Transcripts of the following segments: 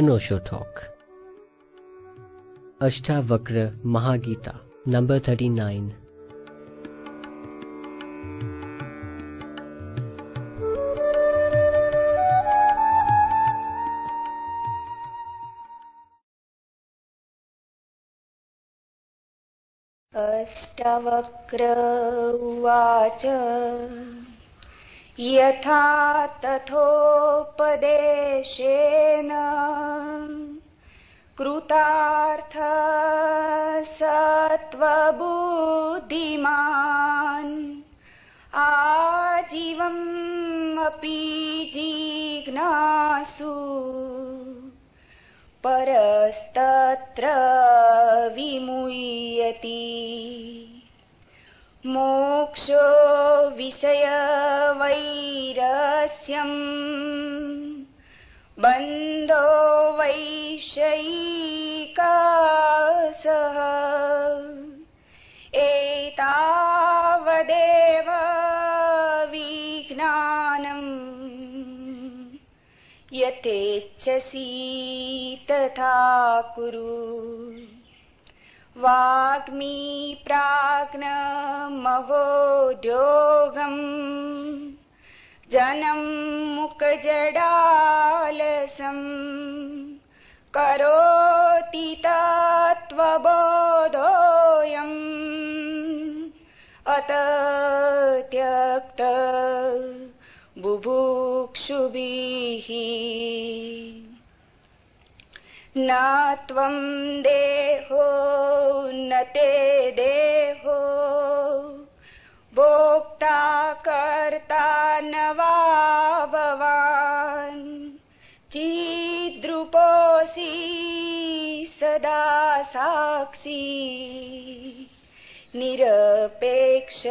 नोशो talk Ashtavakra Mahageeta number thirty nine Ashtavakra उवाच यथा तथोपदेशेन कृतार्थ सत्त्वबुद्धिमान् आजीवम् अपि जिज्ञासु। परस्तत्र विमुह्यति मोक्षो विषयवैरस्यम्। बन्धो वैषयिकासः। एतावदेव विज्ञानम् यथेच्छसि तथा कुरु वाग्मी प्राज्ञमहोद्योगम् जनम् मुकजडालसम् करोति तत्त्वबोधोऽयम् अत त्यक्त बुभुक्षुभिः न त्वम् देहो न ते देहो। भोक्ता कर्ता न वा भवान्। चिद्रूपोऽसि सदा साक्षी। निरपेक्ष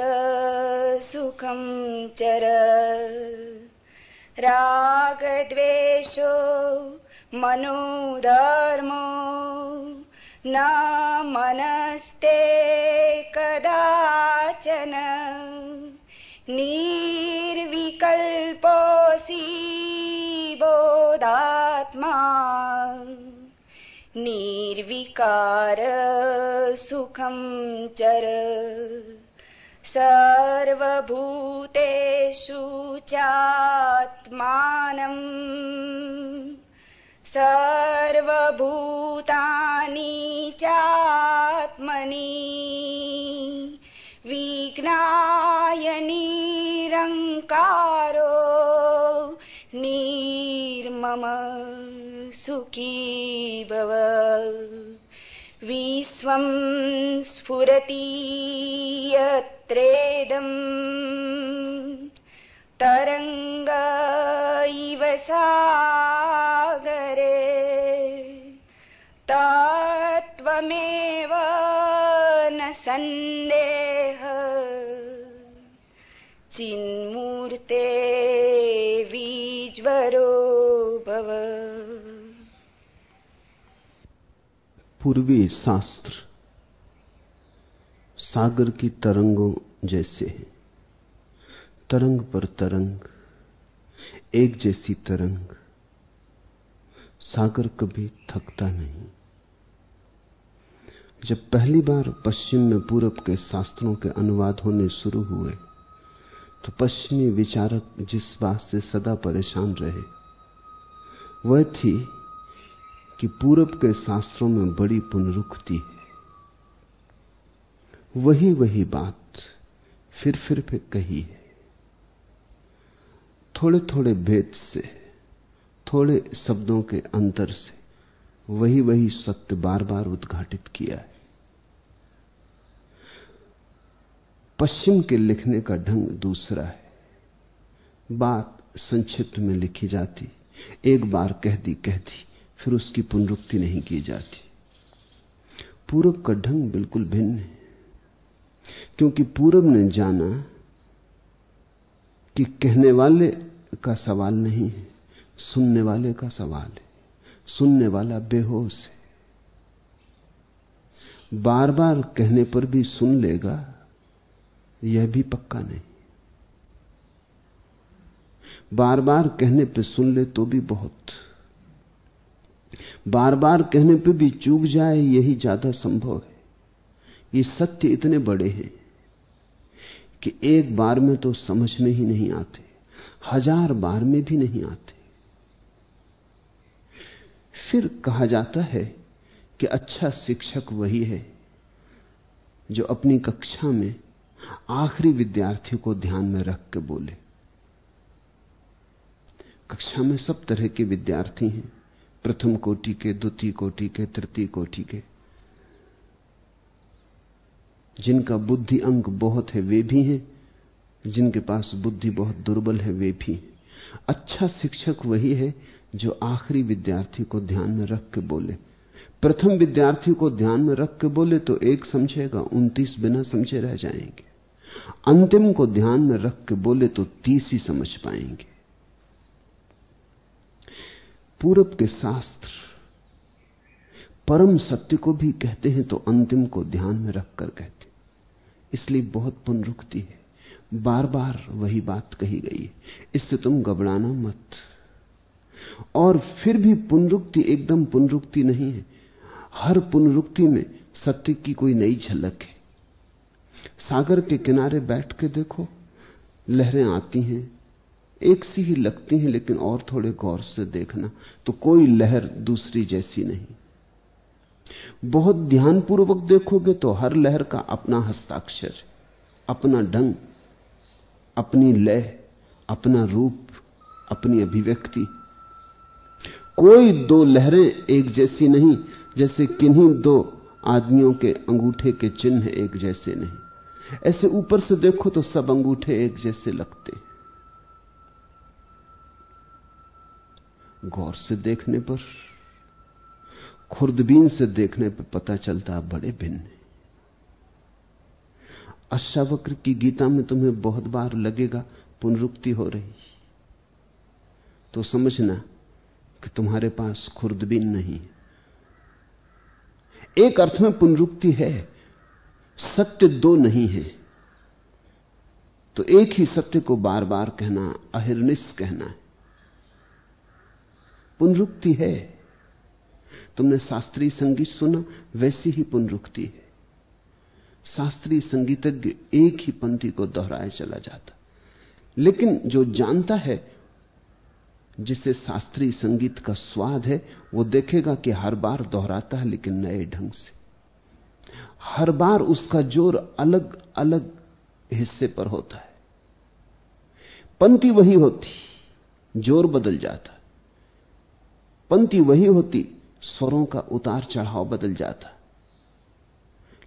सुखं चर। रागद्वेषो मनोधर्मो न मनस्ते कदाचन। निर्विकल्पोऽसि बोधात्मा। निर्विकार सुखं चर। सर्वभूतेषु चात्मानम् सर्वभूतानि चात्मनि विज्ञाय निरङ्कारो निर्मम सुखी भव। विश्वं स्फुरति यत्रेदम्। तरङ्ग इव सागरे सन्देह चिन्मूर्ते विज्वरो भव। पूर्वी शास्त्र सागर की तरंगों जैसे हैं। तरंग पर तरंग, एक जैसी तरंग। सागर कभी थकता नहीं। जब पहली बार पश्चिम में पूरब के शास्त्रों के अनुवाद होने शुरू हुए तो पश्चिमी विचारक जिस बात से सदा परेशान रहे, वह थी कि पूरब के शास्त्रों में बड़ी पुनरुक्ति है। वही वही बात फिर फिर फिर कही है। थोड़े थोड़े भेद से, थोड़े शब्दों के अंतर से वही वही सत्य बार बार उद्घाटित किया है। पश्चिम के लिखने का ढंग दूसरा है। बात संक्षिप्त में लिखी जाती, एक बार कह दी कह दी फिर उसकी पुनरुक्ति नहीं की जाती। पूरब का ढंग बिल्कुल भिन्न है, क्योंकि पूरब ने जाना कि कहने वाले का सवाल नहीं है, सुनने वाले का सवाल है। सुनने वाला बेहोश है। बार बार कहने पर भी सुन लेगा, यह भी पक्का नहीं। बार बार कहने पे सुन ले तो भी बहुत। बार बार कहने पे भी चूक जाए, यही ज़्यादा संभव है। ये सत्य इतने बड़े हैं कि एक बार में तो समझ में ही नहीं आते, हज़ार बार में भी नहीं आते। फिर कहा जाता है कि अच्छा शिक्षक वही है जो अपनी कक्षा में आखिरी विद्यार्थी को ध्यान में रख के बोले। कक्षा में सब तरह के विद्यार्थी हैं। प्रथम कोटि के, द्वितीय कोटि के, तृतीय कोटि के। जिनका बुद्धि अंक बहुत है, वे भी हैं। जिनके पास बुद्धि बहुत दुर्बल है, वे भी हैं। अच्छा शिक्षक वही है जो आखिरी विद्यार्थी को ध्यान में रख के बोले। प्रथम विद्यार्थी को ध्यान में रख के बोले तो एक समझेगा, उनतीस बिना समझे रह जाएँगे। अंतिम को ध्यान में रख के बोले तो तीस ही समझ पाएँगे। पूरब के शास्त्र परम सत्य को भी कहते हैं तो अंतिम को ध्यान में रखकर कहते इसलिए बहुत पुनरुक्ति है। बार बार वही बात कही गई, इससे तुम घबराना मत। और फिर भी पुनरुक्ति एकदम पुनरुक्ति नहीं है। हर पुनरुक्ति में सत्य की कोई नई झलक है। सागर के किनारे बैठ के देखो, लहरें आती हैं, एक सी ही लगती हैं, लेकिन और थोड़े गौर से देखना तो कोई लहर दूसरी जैसी नहीं। बहुत ध्यानपूर्वक देखोगे तो हर लहर का अपना हस्ताक्षर, अपना ढंग अपनी लय, अपना रूप, अपनी अभिव्यक्ति। कोई दो लहरें एक जैसी नहीं, जैसे किन्हीं दो आदमियों के अंगूठे के चिन्ह एक जैसे नहीं। ऐसे ऊपर से देखो तो सब अंगूठे एक जैसे लगते। गौर से देखने पर खुर्दबीन से देखने पर पता चलता बड़े भिन्न अष्टावक्र की गीता में तुम्हें बहुत बार लगेगा, पुनरुक्ति हो रही। तो समझना कि तुम्हारे पास खुर्दबीन नहीं एक अर्थ में पुनरुक्ति है, सत्य दो नहीं है। तो एक ही सत्य को बार बार कहना अहिर्निश कहना है। पुनरुक्ति है। तुमने शास्त्रीय संगीत सुना, वैसी ही पुनरुक्ति है। शास्त्रीय संगीतज्ञ एक ही पंक्ति को दोहराए चला जाता। लेकिन जो जानता है, जिसे शास्त्रीय संगीत का स्वाद है, वो देखेगा कि हर बार दोहराता है, लेकिन नए ढंग से। हर बार उसका ज़ोर अलग अलग हिस्से पर होता है। पंक्ति वही होती, ज़ोर बदल जाता। पंक्ति वही होती, स्वरों का उतार चढ़ाव बदल जाता।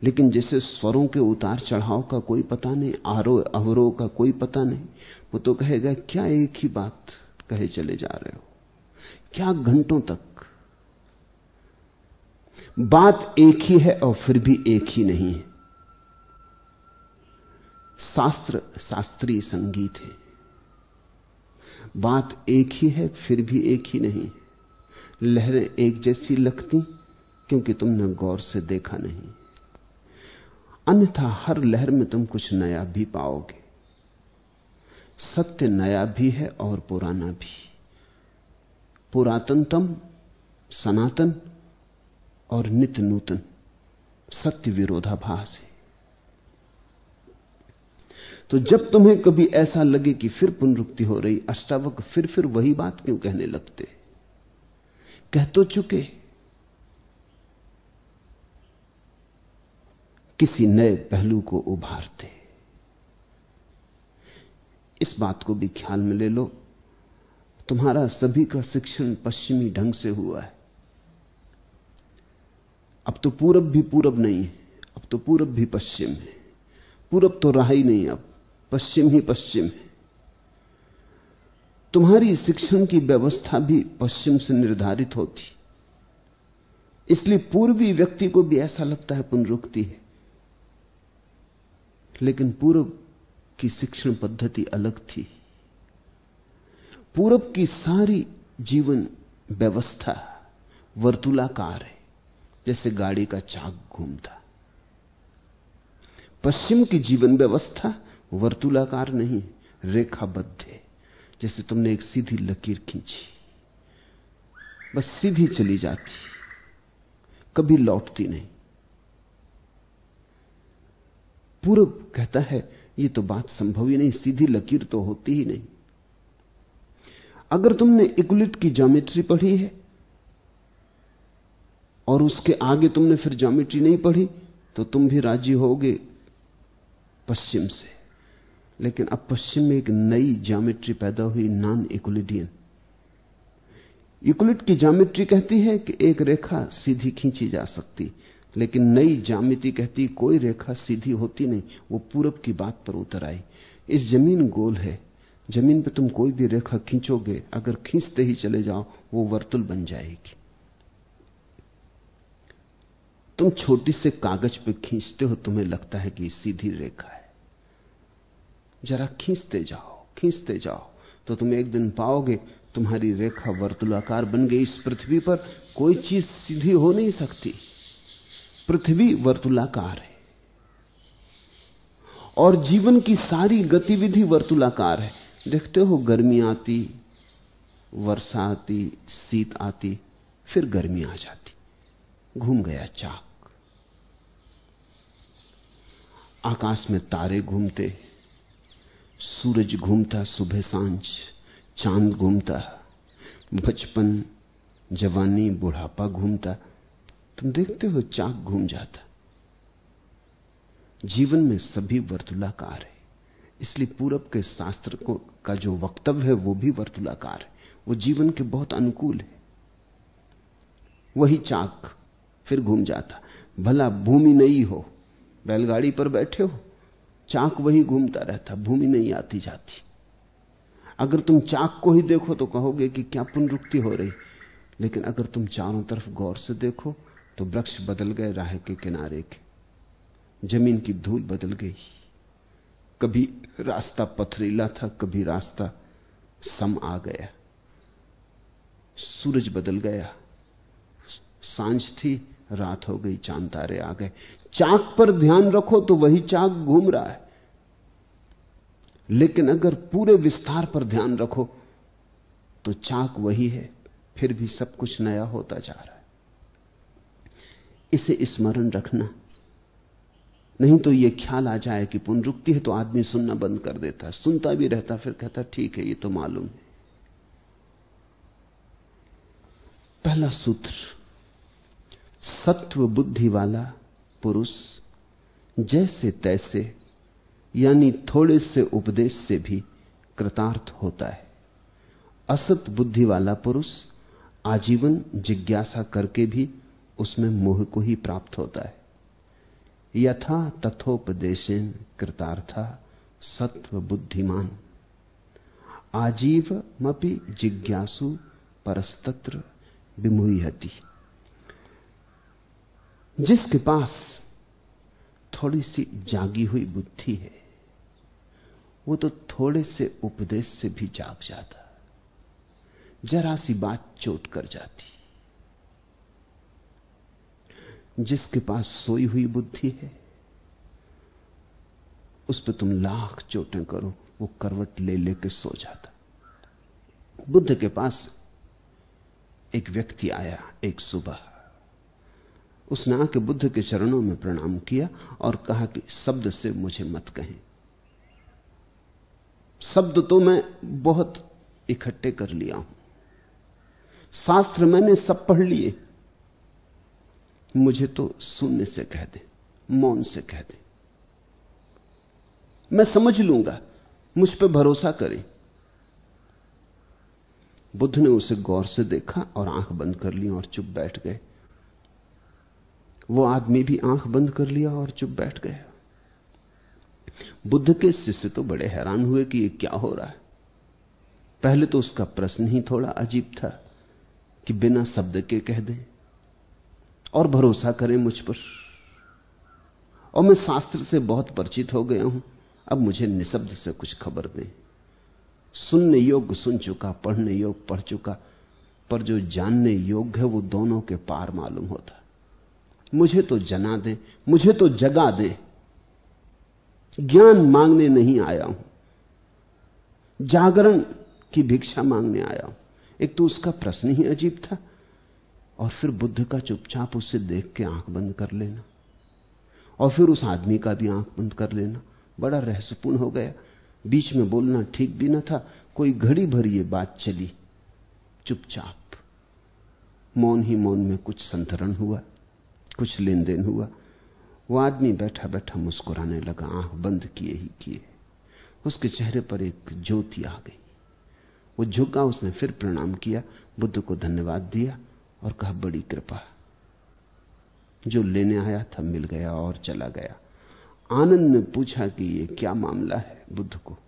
लेकिन जैसे स्वरों के उतार चढ़ाव का कोई पता नहीं आरोह अवरोह का कोई पता नहीं, वो तो कहेगा, क्या एक ही बात कहे चले जा रहे हो? क्या घंटों तक? बात एक ही है और फिर भी एक ही नहीं है। शास्त्र, शास्त्रीय संगीत है। बात एक ही है, फिर भी एक ही नहीं। लहरें एक जैसी लगती, क्योंकि तुमने गौर से देखा नहीं। अन्यथा हर लहर में तुम कुछ नया भी पाओगे। सत्य नया भी है और पुराना भी। पुरातनतम, सनातन और नित्य नूतन सत्य विरोधाभास है। तो जब तुम्हें कभी ऐसा लगे कि फिर पुनरुक्ति हो रही, अष्टावक फिर फिर वही बात क्यों कहने लगते? कह तो चुके। किसी नए पहलू को उभारते इस बात को भी ख्याल में ले लो। तुम्हारा सभी का शिक्षण पश्चिमी ढंग से हुआ है। अब तो पूरब भी पूरब नहीं है, अब तो पूरब भी पश्चिम है। पूरब तो रहा ही नहीं अब, पश्चिम ही पश्चिम है। तुम्हारी शिक्षण की व्यवस्था भी पश्चिम से निर्धारित होती। इसलिए पूर्वी व्यक्ति को भी ऐसा लगता है पुनरुक्ति है। लेकिन पूर्व की शिक्षण पद्धति अलग थी। पूरब की सारी जीवन व्यवस्था वर्तुलाकार है, जैसे गाड़ी का चाक घूमता। पश्चिम की जीवन व्यवस्था वर्तुलाकार नहीं, रेखाबद्ध है, जैसे तुमने एक सीधी लकीर खींची। बस सीधी चली जाती, कभी लौटती नहीं। पूर्व कहता है, ये तो बात संभव ही नहीं, सीधी लकीर तो होती ही नहीं। अगर तुमने इकुलिट की ज्योमेट्री पढ़ी है, और उसके आगे तुमने फिर ज्योमेट्री नहीं पढ़ी तो तुम भी राज़ी होगे पश्चिम से। लेकिन अब पश्चिम में एक नई ज्योमेट्री पैदा हुई, नॉन इक्वलिडियन इक्वलिट की ज्योमेट्री कहती है कि एक रेखा सीधी खींची जा सकती लेकिन नई जामिति कहती, कोई रेखा सीधी होती नहीं, वो पूरब की बात पर उतर आई। इस ज़मीन गोल है। ज़मीन पे तुम कोई भी रेखा खींचोगे, अगर खींचते ही चले जाओ, वो वर्तुल बन जाएगी। तुम छोटी से कागज़ पे खींचते हो, तुम्हें लगता है कि सीधी रेखा है। जरा खींचते जाओ खींचते जाओ तो तुम एक दिन पाओगे, तुम्हारी रेखा वर्तुलाकार बन गई इस पृथ्वी पर, कोई चीज़ सीधी हो नहीं सकती। पृथ्वी वर्तुलाकार है। और जीवन की सारी गतिविधि वर्तुलाकार है। देखते हो, गर्मी आती, वर्षा आती, शीत आती, फिर गर्मी आ जाती। घूम गया चाक। आकाश में तारे घूमते, सूरज घूमता सुबह साँझ, चाँद घूमता, बचपन, जवानी, बुढ़ापा घूमता। तुम देखते हो चाक घूम जाता। जीवन में सभी वर्तुलाकार है। इसलिए पूरब के शास्त्र को का जो वक्तव्य है, वो भी वर्तुलाकार है। वो जीवन के बहुत अनुकूल है। वही चाक फिर घूम जाता। भला भूमि नहीं हो, बैलगाड़ी पर बैठे हो, चाक वही घूमता रहता, भूमि नहीं आती जाती। अगर तुम चाक को ही देखो तो कहोगे कि क्या पुनरुक्ति हो रही। लेकिन अगर तुम चारों तरफ़ गौर से देखो तो वृक्ष बदल गए, राह के किनारे के। ज़मीन की धूल बदल गई। कभी रास्ता पथरीला था, कभी रास्ता सम आ गया। सूरज बदल गया। साँझ थी, रात हो गई, चाँद तारे आ गए। चाक पर ध्यान रखो तो वही चाक घूम रहा है। लेकिन अगर पूरे विस्तार पर ध्यान रखो तो चाक वही है, फिर भी सब कुछ नया होता जा रहा है। इसे स्मरण रखना। नहीं तो यह ख्याल आ जाए कि पुनरुक्ति है तो आदमी सुनना बंद कर देता सुनता भी रहता, फिर कहता, ठीक है, ये तो मालूम है। पहला सूत्र, सत्व बुद्धि वाला पुरुष जैसे तैसे, यानी थोड़े से उपदेश से भी कृतार्थ होता है। असत बुद्धि वाला पुरुष आजीवन जिज्ञासा करके भी उसमें मोह को ही प्राप्त होता है। यथा तथोपदेशन कृतार्था सत्व बुद्धिमान। आजीव मपि जिज्ञासु परस्तत्र विमुहती जिसके पास थोड़ी सी जागी हुई बुद्धि है, वो तो थोड़े से उपदेश से भी जाग जाता। जरा सी बात चोट कर जाती। जिसके पास सोई हुई बुद्धि है, उस पर तुम लाख चोटें करो, वो करवट ले लेके सो जाता। बुद्ध के पास एक व्यक्ति आया एक सुबह। उसने आके बुद्ध के चरणों में प्रणाम किया और कहा कि शब्द से मुझे मत कहें। शब्द तो मैं बहुत इकट्ठे कर लिया हूँ। शास्त्र मैंने सब पढ़ लिए। मुझे तो शून्य से कह दे, मौन से कह दे। मैं समझ लूँगा, मुझ पर भरोसा करें। बुद्ध ने उसे गौर से देखा और आँख बंद कर ली और चुप बैठ गए। वो आदमी भी आँख बंद कर लिया और चुप बैठ गया बुद्ध के शिष्य तो बड़े हैरान हुए कि ये क्या हो रहा है। पहले तो उसका प्रश्न ही थोड़ा अजीब था कि बिना शब्द के कह दें और भरोसा करें मुझ पर। और मैं शास्त्र से बहुत परिचित हो गया हूँ। अब मुझे निशब्द से कुछ खबर दें। सुनने योग्य सुन चुका, पढ़ने योग्य पढ़ चुका, पर जो जानने योग्य है वो दोनों के पार मालूम होता। मुझे तो जना दे, मुझे तो जगा दे। ज्ञान मांगने नहीं आया हूँ। जागरण की भिक्षा मांगने आया हूँ। एक तो उसका प्रश्न ही अजीब था। और फिर बुद्ध का चुपचाप उसे देख के आँख बंद कर लेना। और फिर उस आदमी का भी आँख बंद कर लेना। बड़ा रहस्यपूर्ण हो गया। बीच में बोलना ठीक भी ना था। कोई घड़ी भर ये बात चली। चुपचाप। मौन ही मौन में कुछ संतरण हुआ, कुछ लेन देन हुआ। वो आदमी बैठा बैठा मुस्कुराने लगा, आँख बंद किए ही किए। उसके चेहरे पर एक ज्योति आ गई। वो झुका, उसने फिर प्रणाम किया। बुद्ध को धन्यवाद दिया। और कहा, बड़ी कृपा। जो लेने आया था मिल गया और चला गया। आनंद ने पूछा कि ये क्या मामला है बुद्ध को?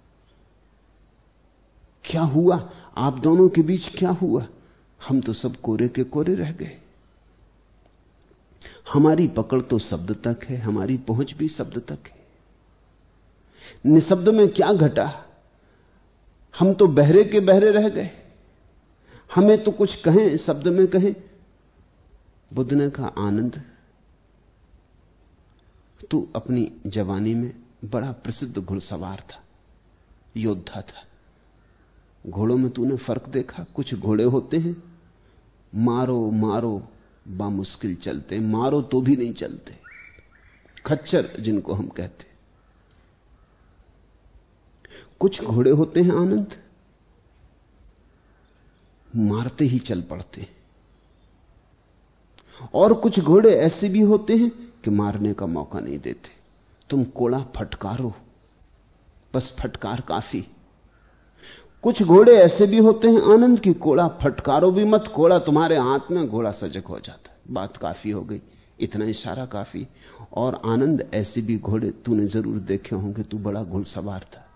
क्या हुआ? आप दोनों के बीच क्या हुआ? हम तो सब कोरे के कोरे रह गए। हमारी पकड़ तो शब्द तक है, हमारी पहुँच भी शब्द तक है। निशब्द में क्या घटा? हम तो बहरे के बहरे रह गए। हमें तो कुछ कहें शब्द में कहें। बुद्ध ने कहा, आनंद, तू अपनी जवानी में बड़ा प्रसिद्ध घुड़सवार था, योद्धा था। घोड़ों में तूने फ़र्क देखा, कुछ घोड़े होते हैं, मारो मारो, बामुश्किल चलते, मारो तो भी नहीं चलते। खच्चर, जिनको हम कहते कुछ घोड़े होते हैं, आनंद मारते ही चल पड़ते और कुछ घोड़े ऐसे भी होते हैं कि मारने का मौका नहीं देते। तुम कोड़ा फटकारो। बस फटकार काफ़ी। कुछ घोड़े ऐसे भी होते हैं, आनंद, की कोड़ा फटकारो भी मत। कोड़ा तुम्हारे हाथ में, घोड़ा सजग हो जाता है। बात काफ़ी हो गई। इतना इशारा काफ़ी। और आनंद ऐसे भी घोड़े, तूने ज़रूर देखे होंगे, तू बड़ा घुड़सवार था।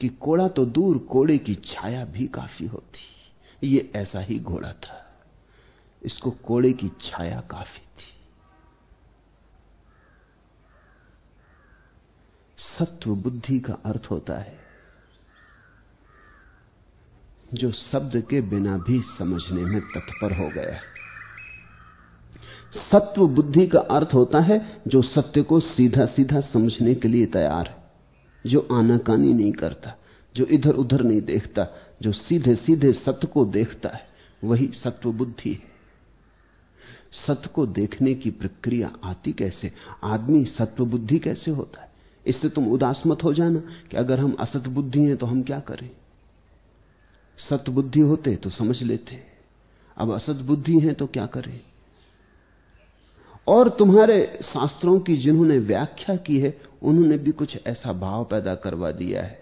कि कोड़ा तो दूर कोड़े की छाया भी काफ़ी होती। ये ऐसा ही घोड़ा था। इसको कोड़े की छाया काफ़ी थी। सत्व बुद्धि का अर्थ होता है, जो शब्द के बिना भी समझने में तत्पर हो गया सत्व बुद्धि का अर्थ होता है, जो सत्य को सीधा सीधा समझने के लिए तैयार है। जो आनाकानी नहीं करता, जो इधर उधर नहीं देखता, जो सीधे सीधे सत्य को देखता है, वही सत्व बुद्धि है। सत्य को देखने की प्रक्रिया आती कैसे? आदमी सत्व बुद्धि कैसे होता है? इससे तुम उदास मत हो जाना कि अगर हम असत बुद्धि हैं तो हम क्या करें? सत बुद्धि होते तो समझ लेते, अब असत बुद्धि हैं तो क्या करें? और तुम्हारे शास्त्रों की जिन्होंने व्याख्या की है, उन्होंने भी कुछ ऐसा भाव पैदा करवा दिया है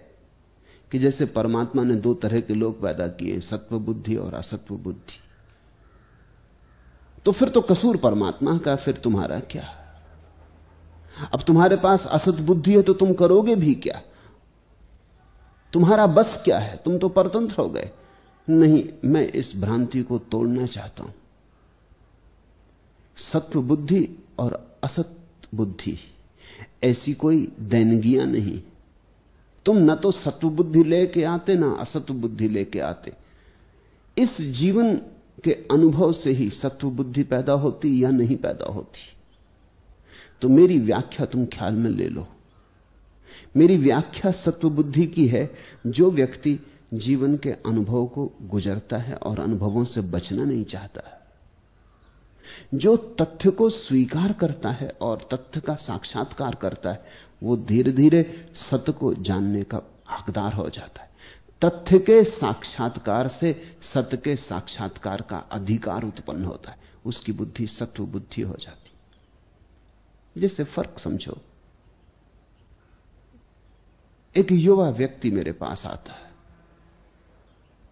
कि जैसे परमात्मा ने दो तरह के लोग पैदा किए सत्व बुद्धि और असत्व बुद्धि तो फिर तो कसूर परमात्मा का, फिर तुम्हारा क्या? अब तुम्हारे पास असत बुद्धि है तो तुम करोगे भी क्या? तुम्हारा बस क्या है? तुम तो परतंत्र हो गए। नहीं, मैं इस भ्रांति को तोड़ना चाहता हूँ। सत्व बुद्धि और असत बुद्धि। ऐसी कोई दैनगियाँ नहीं। तुम न तो सत्व बुद्धि लेके आते, ना असत्व बुद्धि लेके आते। इस जीवन के अनुभव से ही सत्व बुद्धि पैदा होती या नहीं पैदा होती? तो मेरी व्याख्या तुम ख्याल में ले लो। मेरी व्याख्या सत्व बुद्धि की है, जो व्यक्ति जीवन के अनुभव को गुजरता है और अनुभवों से बचना नहीं चाहता जो तथ्य को स्वीकार करता है और तथ्य का साक्षात्कार करता है, वो धीरे धीरे सत्य को जानने का हकदार हो जाता है। तथ्य के साक्षात्कार से सत्य के साक्षात्कार का अधिकार उत्पन्न होता है। उसकी बुद्धि सत्व बुद्धि हो जाती जैसे फ़र्क समझो। एक युवा व्यक्ति मेरे पास आता है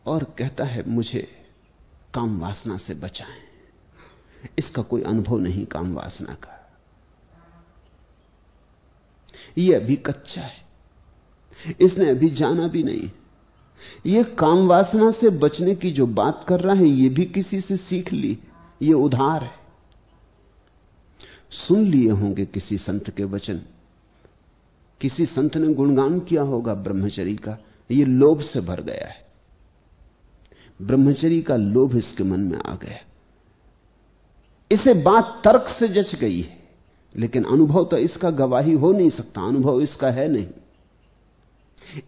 और कहता है, मुझे काम वासना से बचाएँ। इसका कोई अनुभव नहीं, काम वासना का। यह अभी कच्चा है। इसने अभी जाना भी नहीं। यह काम वासना से बचने की जो बात कर रहा है यह भी किसी से सीख ली। यह उधार है। सुन लिए होंगे किसी संत के वचन। किसी संत ने गुणगान किया होगा ब्रह्मचरी का। यह लोभ से भर गया है। ब्रह्मचरी का लोभ इसके मन में आ गया। इसे बात तर्क से जच गई है। लेकिन अनुभव तो इसका गवाही हो नहीं सकता, अनुभव इसका है नहीं।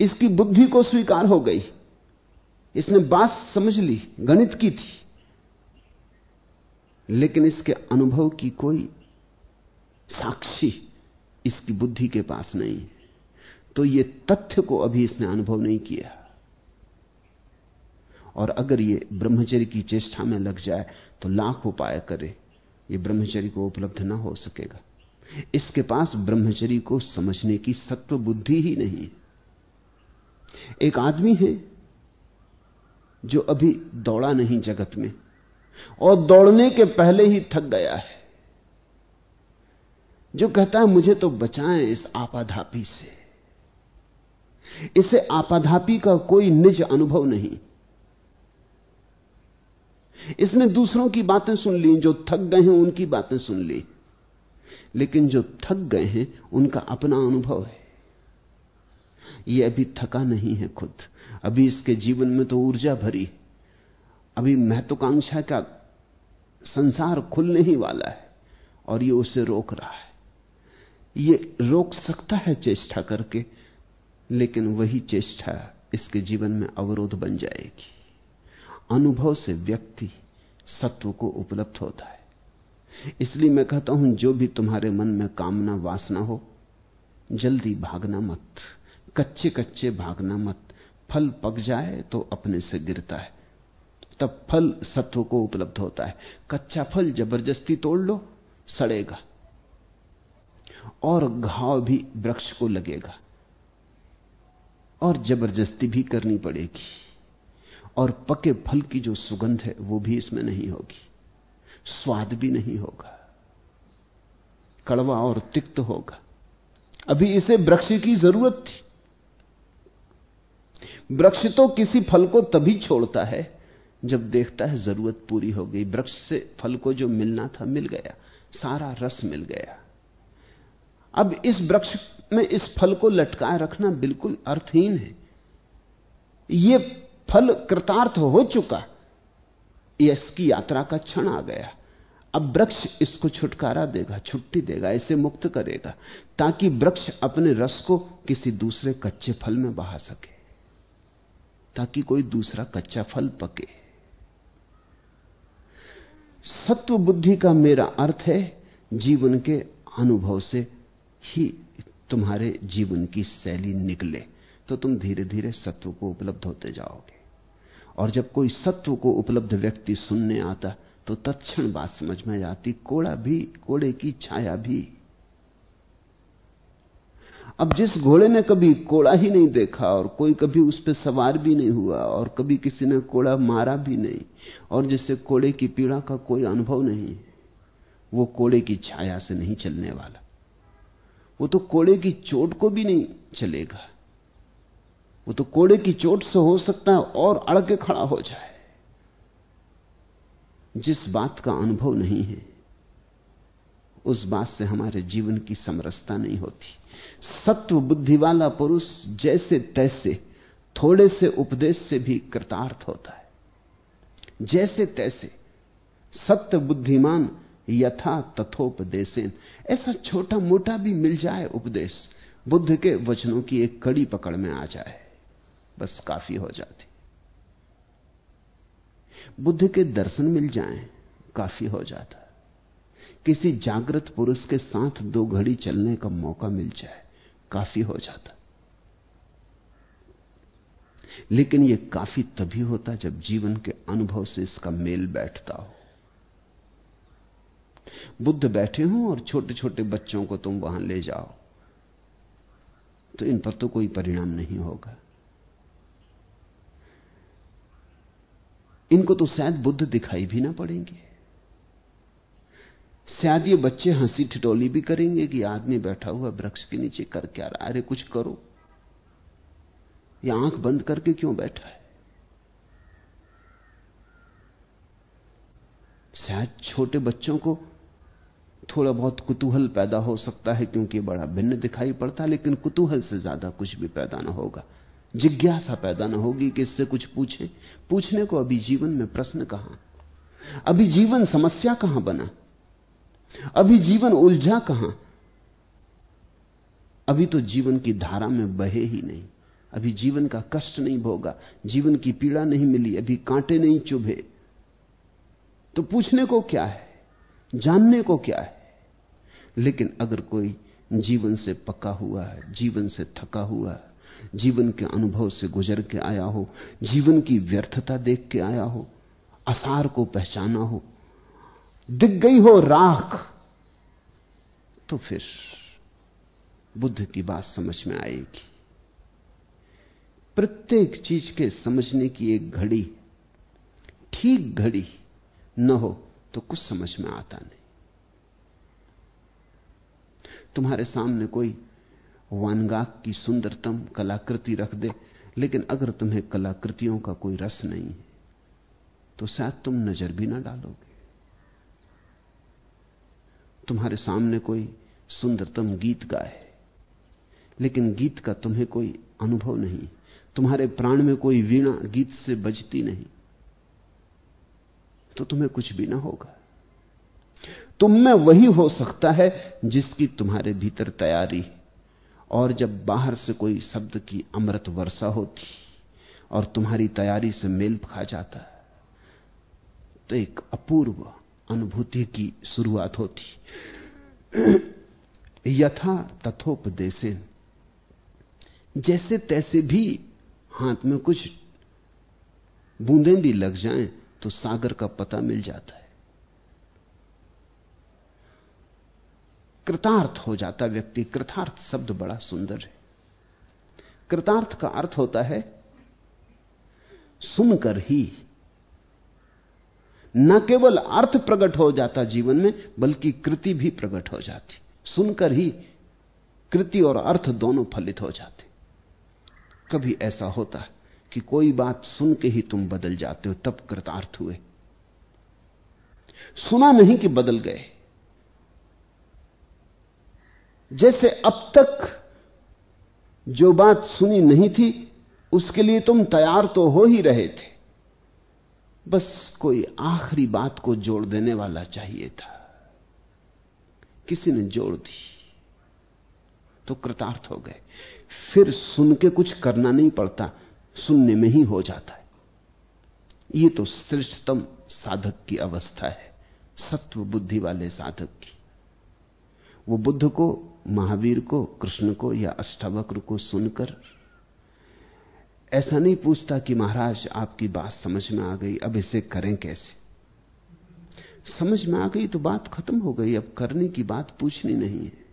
इसकी बुद्धि को स्वीकार हो गई। इसने बात समझ ली, गणित की थी। लेकिन इसके अनुभव की कोई साक्षी इसकी बुद्धि के पास नहीं। तो यह तथ्य को अभी इसने अनुभव नहीं किया। और अगर ये ब्रह्मचर्य की चेष्टा में लग जाए तो लाख उपाय करे। ये ब्रह्मचर्य को उपलब्ध ना हो सकेगा। इसके पास ब्रह्मचर्य को समझने की सत्व बुद्धि ही नहीं एक आदमी है जो अभी दौड़ा नहीं जगत में, और दौड़ने के पहले ही थक गया है, जो कहता है, मुझे तो बचाएँ इस आपाधापी से। इसे आपाधापी का कोई निज अनुभव नहीं। इसने दूसरों की बातें सुन ली, जो थक गए हैं, उनकी बातें सुन ली। लेकिन जो थक गए हैं, उनका अपना अनुभव है। यह अभी थका नहीं है खुद। अभी इसके जीवन में तो ऊर्जा भरी। अभी महत्वाकांक्षा का संसार खुलने ही वाला है, और ये उसे रोक रहा है। ये रोक सकता है चेष्टा करके, लेकिन वही चेष्टा इसके जीवन में अवरोध बन जाएगी। अनुभव से व्यक्ति सत्व को उपलब्ध होता है। इसलिए मैं कहता हूँ, जो भी तुम्हारे मन में कामना वासना हो, जल्दी भागना मत, कच्चे कच्चे भागना मत। फल पक जाए तो अपने से गिरता है, तब फल सत्व को उपलब्ध होता है। कच्चा फल ज़बरदस्ती तोड़ लो, सड़ेगा, और घाव भी वृक्ष को लगेगा, और ज़बरदस्ती भी करनी पड़ेगी। और पके फल की जो सुगंध है, वो भी इसमें नहीं होगी। स्वाद भी नहीं होगा। कड़वा और तिक्त होगा। अभी इसे वृक्ष की ज़रूरत थी। वृक्ष तो किसी फल को तभी छोड़ता है, जब देखता है ज़रूरत पूरी हो गई। वृक्ष से फल को जो मिलना था, मिल गया। सारा रस मिल गया। अब इस वृक्ष में इस फल को लटकाए रखना बिल्कुल अर्थहीन है। यह फल कृतार्थ हो चुका। यश की यात्रा का क्षण आ गया। अब वृक्ष इसको छुटकारा देगा, छुट्टी देगा, इसे मुक्त करेगा, ताकि वृक्ष अपने रस को किसी दूसरे कच्चे फल में बहा सके, ताकि कोई दूसरा कच्चा फल पके। सत्व बुद्धि का मेरा अर्थ है, जीवन के अनुभव से ही तुम्हारे जीवन की शैली निकले तो तुम धीरे धीरे सत्व को उपलब्ध होते जाओगे। और जब कोई सत्व को उपलब्ध व्यक्ति सुनने आता तो तत्क्षण बात समझ में आती, कोड़ा भी, कोड़े की छाया भी। अब जिस घोड़े ने कभी कोड़ा ही नहीं देखा, और कोई कभी उस पर सवार भी नहीं हुआ, और कभी किसी ने कोड़ा मारा भी नहीं, और जिससे कोड़े की पीड़ा का कोई अनुभव नहीं, वो कोड़े की छाया से नहीं चलने वाला। वो तो कोड़े की चोट को भी नहीं चलेगा। वो तो कोड़े की चोट से हो सकता है और अड़ के खड़ा हो जाए। जिस बात का अनुभव नहीं है, उस बात से हमारे जीवन की समरसता नहीं होती। सत्व बुद्धि वाला पुरुष जैसे तैसे, थोड़े से उपदेश से भी कृतार्थ होता है। जैसे तैसे सत्य बुद्धिमान यथा तथोपदेशन। ऐसा छोटा मोटा भी मिल जाए उपदेश, बुद्ध के वचनों की एक कड़ी पकड़ में आ जाए। बस काफ़ी हो जाती। बुद्ध के दर्शन मिल जाएँ, काफ़ी हो जाता। किसी जागृत पुरुष के साथ दो घड़ी चलने का मौका मिल जाए, काफ़ी हो जाता। लेकिन यह काफ़ी तभी होता जब जीवन के अनुभव से इसका मेल बैठता हो। बुद्ध बैठे हो और छोटे छोटे बच्चों को तुम वहाँ ले जाओ तो इन पर तो कोई परिणाम नहीं होगा। इनको तो शायद बुद्ध दिखाई भी ना पड़ेंगे। शायद ये बच्चे हँसी ठिटोली भी करेंगे कि आदमी बैठा हुआ वृक्ष के नीचे कर क्या रहा अरे, कुछ करो। या आँख बंद करके क्यों बैठा है? शायद छोटे बच्चों को थोड़ा बहुत कुतूहल पैदा हो सकता है क्योंकि बड़ा भिन्न दिखाई पड़ता है लेकिन कुतूहल से ज़्यादा कुछ भी पैदा ना होगा। जिज्ञासा पैदा ना होगी कि इससे कुछ पूछे। पूछने को अभी जीवन में प्रश्न कहाँ? अभी जीवन समस्या कहाँ बना? अभी जीवन उलझा कहाँ? अभी तो जीवन की धारा में बहे ही नहीं। अभी जीवन का कष्ट नहीं भोगा, जीवन की पीड़ा नहीं मिली, अभी कांटे नहीं चुभे। तो पूछने को क्या है? जानने को क्या है? लेकिन अगर कोई जीवन से पका हुआ है, जीवन से थका हुआ है जीवन के अनुभव से गुजर के आया हो, जीवन की व्यर्थता देख के आया हो असार को पहचाना हो, दिख गई हो राख तो फिर बुद्ध की बात समझ में आएगी। प्रत्येक चीज़ के समझने की एक घड़ी, ठीक घड़ी न हो तो कुछ समझ में आता नहीं। तुम्हारे सामने कोई वानगाक की सुंदरतम कलाकृति रख दे, लेकिन अगर तुम्हें कलाकृतियों का कोई रस नहीं है तो शायद तुम नज़र भी ना डालोगे। तुम्हारे सामने कोई सुंदरतम गीत गाए, लेकिन गीत का तुम्हें कोई अनुभव नहीं, तुम्हारे प्राण में कोई वीणा गीत से बजती नहीं तो तुम्हें कुछ भी ना होगा। तुम में वही हो सकता है जिसकी तुम्हारे भीतर तैयारी है और जब बाहर से कोई शब्द की अमृत वर्षा होती और तुम्हारी तैयारी से मेल खा जाता तो एक अपूर्व अनुभूति की शुरुआत होती। यथा तथोपदेशे जैसे तैसे भी हाथ में कुछ बूंदें भी लग जाएँ तो सागर का पता मिल जाता है। कृतार्थ हो जाता व्यक्ति। कृतार्थ शब्द बड़ा सुंदर है। कृतार्थ का अर्थ होता है, सुनकर ही। न केवल अर्थ प्रकट हो जाता जीवन में, बल्कि कृति भी प्रकट हो जाती। सुनकर ही कृति और अर्थ दोनों फलित हो जाते। कभी ऐसा होता है कि कोई बात सुन के ही तुम बदल जाते हो, तब कृतार्थ हुए। सुना नहीं कि बदल गए। जैसे अब तक जो बात सुनी नहीं थी, उसके लिए तुम तैयार तो हो ही रहे थे। बस कोई आखिरी बात को जोड़ देने वाला चाहिए था। किसी ने जोड़ दी तो कृतार्थ हो गए। फिर सुन के कुछ करना नहीं पड़ता, सुनने में ही हो जाता है। यह तो श्रेष्ठतम साधक की अवस्था है, सत्व बुद्धि वाले साधक की। वो बुद्ध को महावीर को, कृष्ण को या अष्टावक्र को सुनकर, ऐसा नहीं पूछता कि महाराज, आपकी बात समझ में आ गई, अब इसे करें कैसे? समझ में आ गई तो बात खत्म हो गई, अब करने की बात पूछनी नहीं है।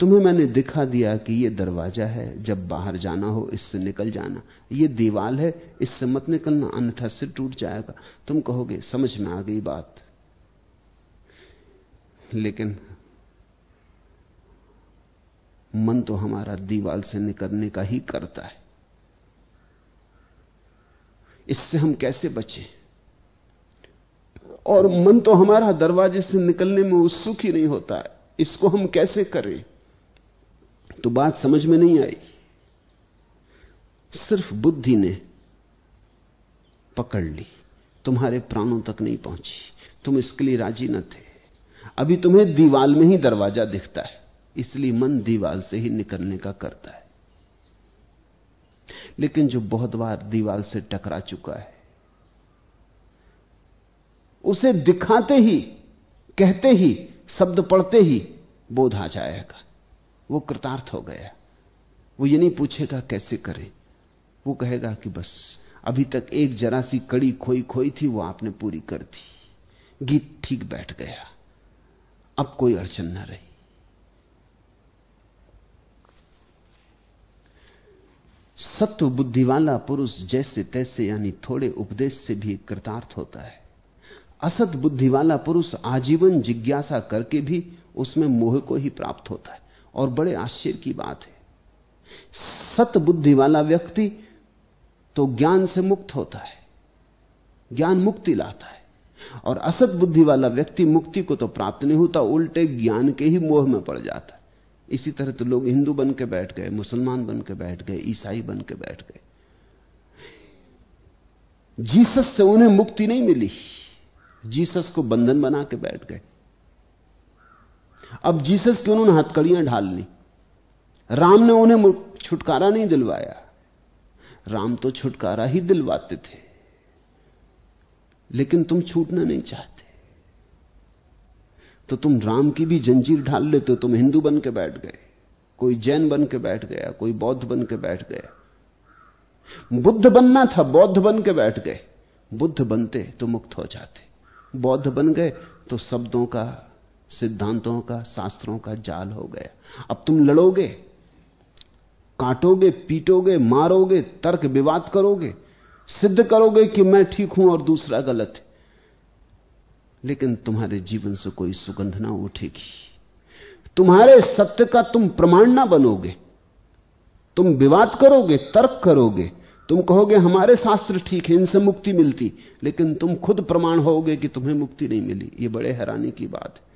तुम्हें मैंने दिखा दिया कि यह दरवाज़ा है, जब बाहर जाना हो, इससे निकल जाना। यह दीवाल है, इससे मत निकलना, अन्यथा सिर टूट जाएगा। तुम कहोगे, समझ में आ गई बात। लेकिन मन तो हमारा दीवाल से निकलने का ही करता है। इससे हम कैसे बचें? और मन तो हमारा दरवाजे से निकलने में उत्सुक ही नहीं होता इसको हम कैसे करें? तो बात समझ में नहीं आई। सिर्फ़ बुद्धि ने पकड़ ली। तुम्हारे प्राणों तक नहीं पहुँची। तुम इसके लिए राज़ी न थे। अभी तुम्हें दीवाल में ही दरवाज़ा दिखता है। इसलिए मन दीवाल से ही निकलने का करता है। लेकिन जो बहुत बार दीवाल से टकरा चुका है, उसे दिखाते ही, कहते ही, शब्द पढ़ते ही बोध आ जाएगा। वो कृतार्थ हो गया। वो ये नहीं पूछेगा कैसे करें। वो कहेगा कि बस, अभी तक एक जरा सी कड़ी खोई खोई थी, वो आपने पूरी कर दी। गीत ठीक बैठ गया। अब कोई अड़चन ना रही। सत्व बुद्धि वाला पुरुष जैसे तैसे यानी थोड़े उपदेश से भी कृतार्थ होता है। असत बुद्धि वाला पुरुष आजीवन जिज्ञासा करके भी उसमें मोह को ही प्राप्त होता है। और बड़े आश्चर्य की बात है। सत बुद्धि वाला व्यक्ति तो ज्ञान से मुक्त होता है। ज्ञान मुक्ति लाता है। और असत बुद्धि वाला व्यक्ति मुक्ति को तो प्राप्त नहीं होता, उल्टे ज्ञान के ही मोह में पड़ जाता है। इसी तरह तो लोग हिंदू बन के बैठ गए, मुसलमान बन के बैठ गए, ईसाई बन के बैठ गए। जीसस से उन्हें मुक्ति नहीं मिली। जीसस को बंधन बना के बैठ गए। अब जीसस की उन्होंने हथकड़ियाँ ढाल ली। राम ने उन्हें छुटकारा नहीं दिलवाया। राम तो छुटकारा ही दिलवाते थे। लेकिन तुम छूटना नहीं चाहते। तो तुम राम की भी जंजीर ढाल लेते हो, तुम हिंदू बन के बैठ गए। कोई जैन बन के बैठ गया, कोई बौद्ध बन के बैठ गया। बुद्ध बनना था, बौद्ध बन के बैठ गए। बुद्ध बनते तो मुक्त हो जाते। बौद्ध बन गए तो शब्दों का, सिद्धांतों का, शास्त्रों का जाल हो गया। अब तुम लड़ोगे, काटोगे, पीटोगे, मारोगे, तर्क विवाद करोगे, सिद्ध करोगे कि मैं ठीक हूँ और दूसरा गलत है। लेकिन तुम्हारे जीवन से कोई सुगंध ना उठेगी। तुम्हारे सत्य का तुम प्रमाण ना बनोगे। तुम विवाद करोगे, तर्क करोगे। तुम कहोगे, हमारे शास्त्र ठीक है, इनसे मुक्ति मिलती। लेकिन तुम खुद प्रमाण होगे कि तुम्हें मुक्ति नहीं मिली। यह बड़े हैरानी की बात है।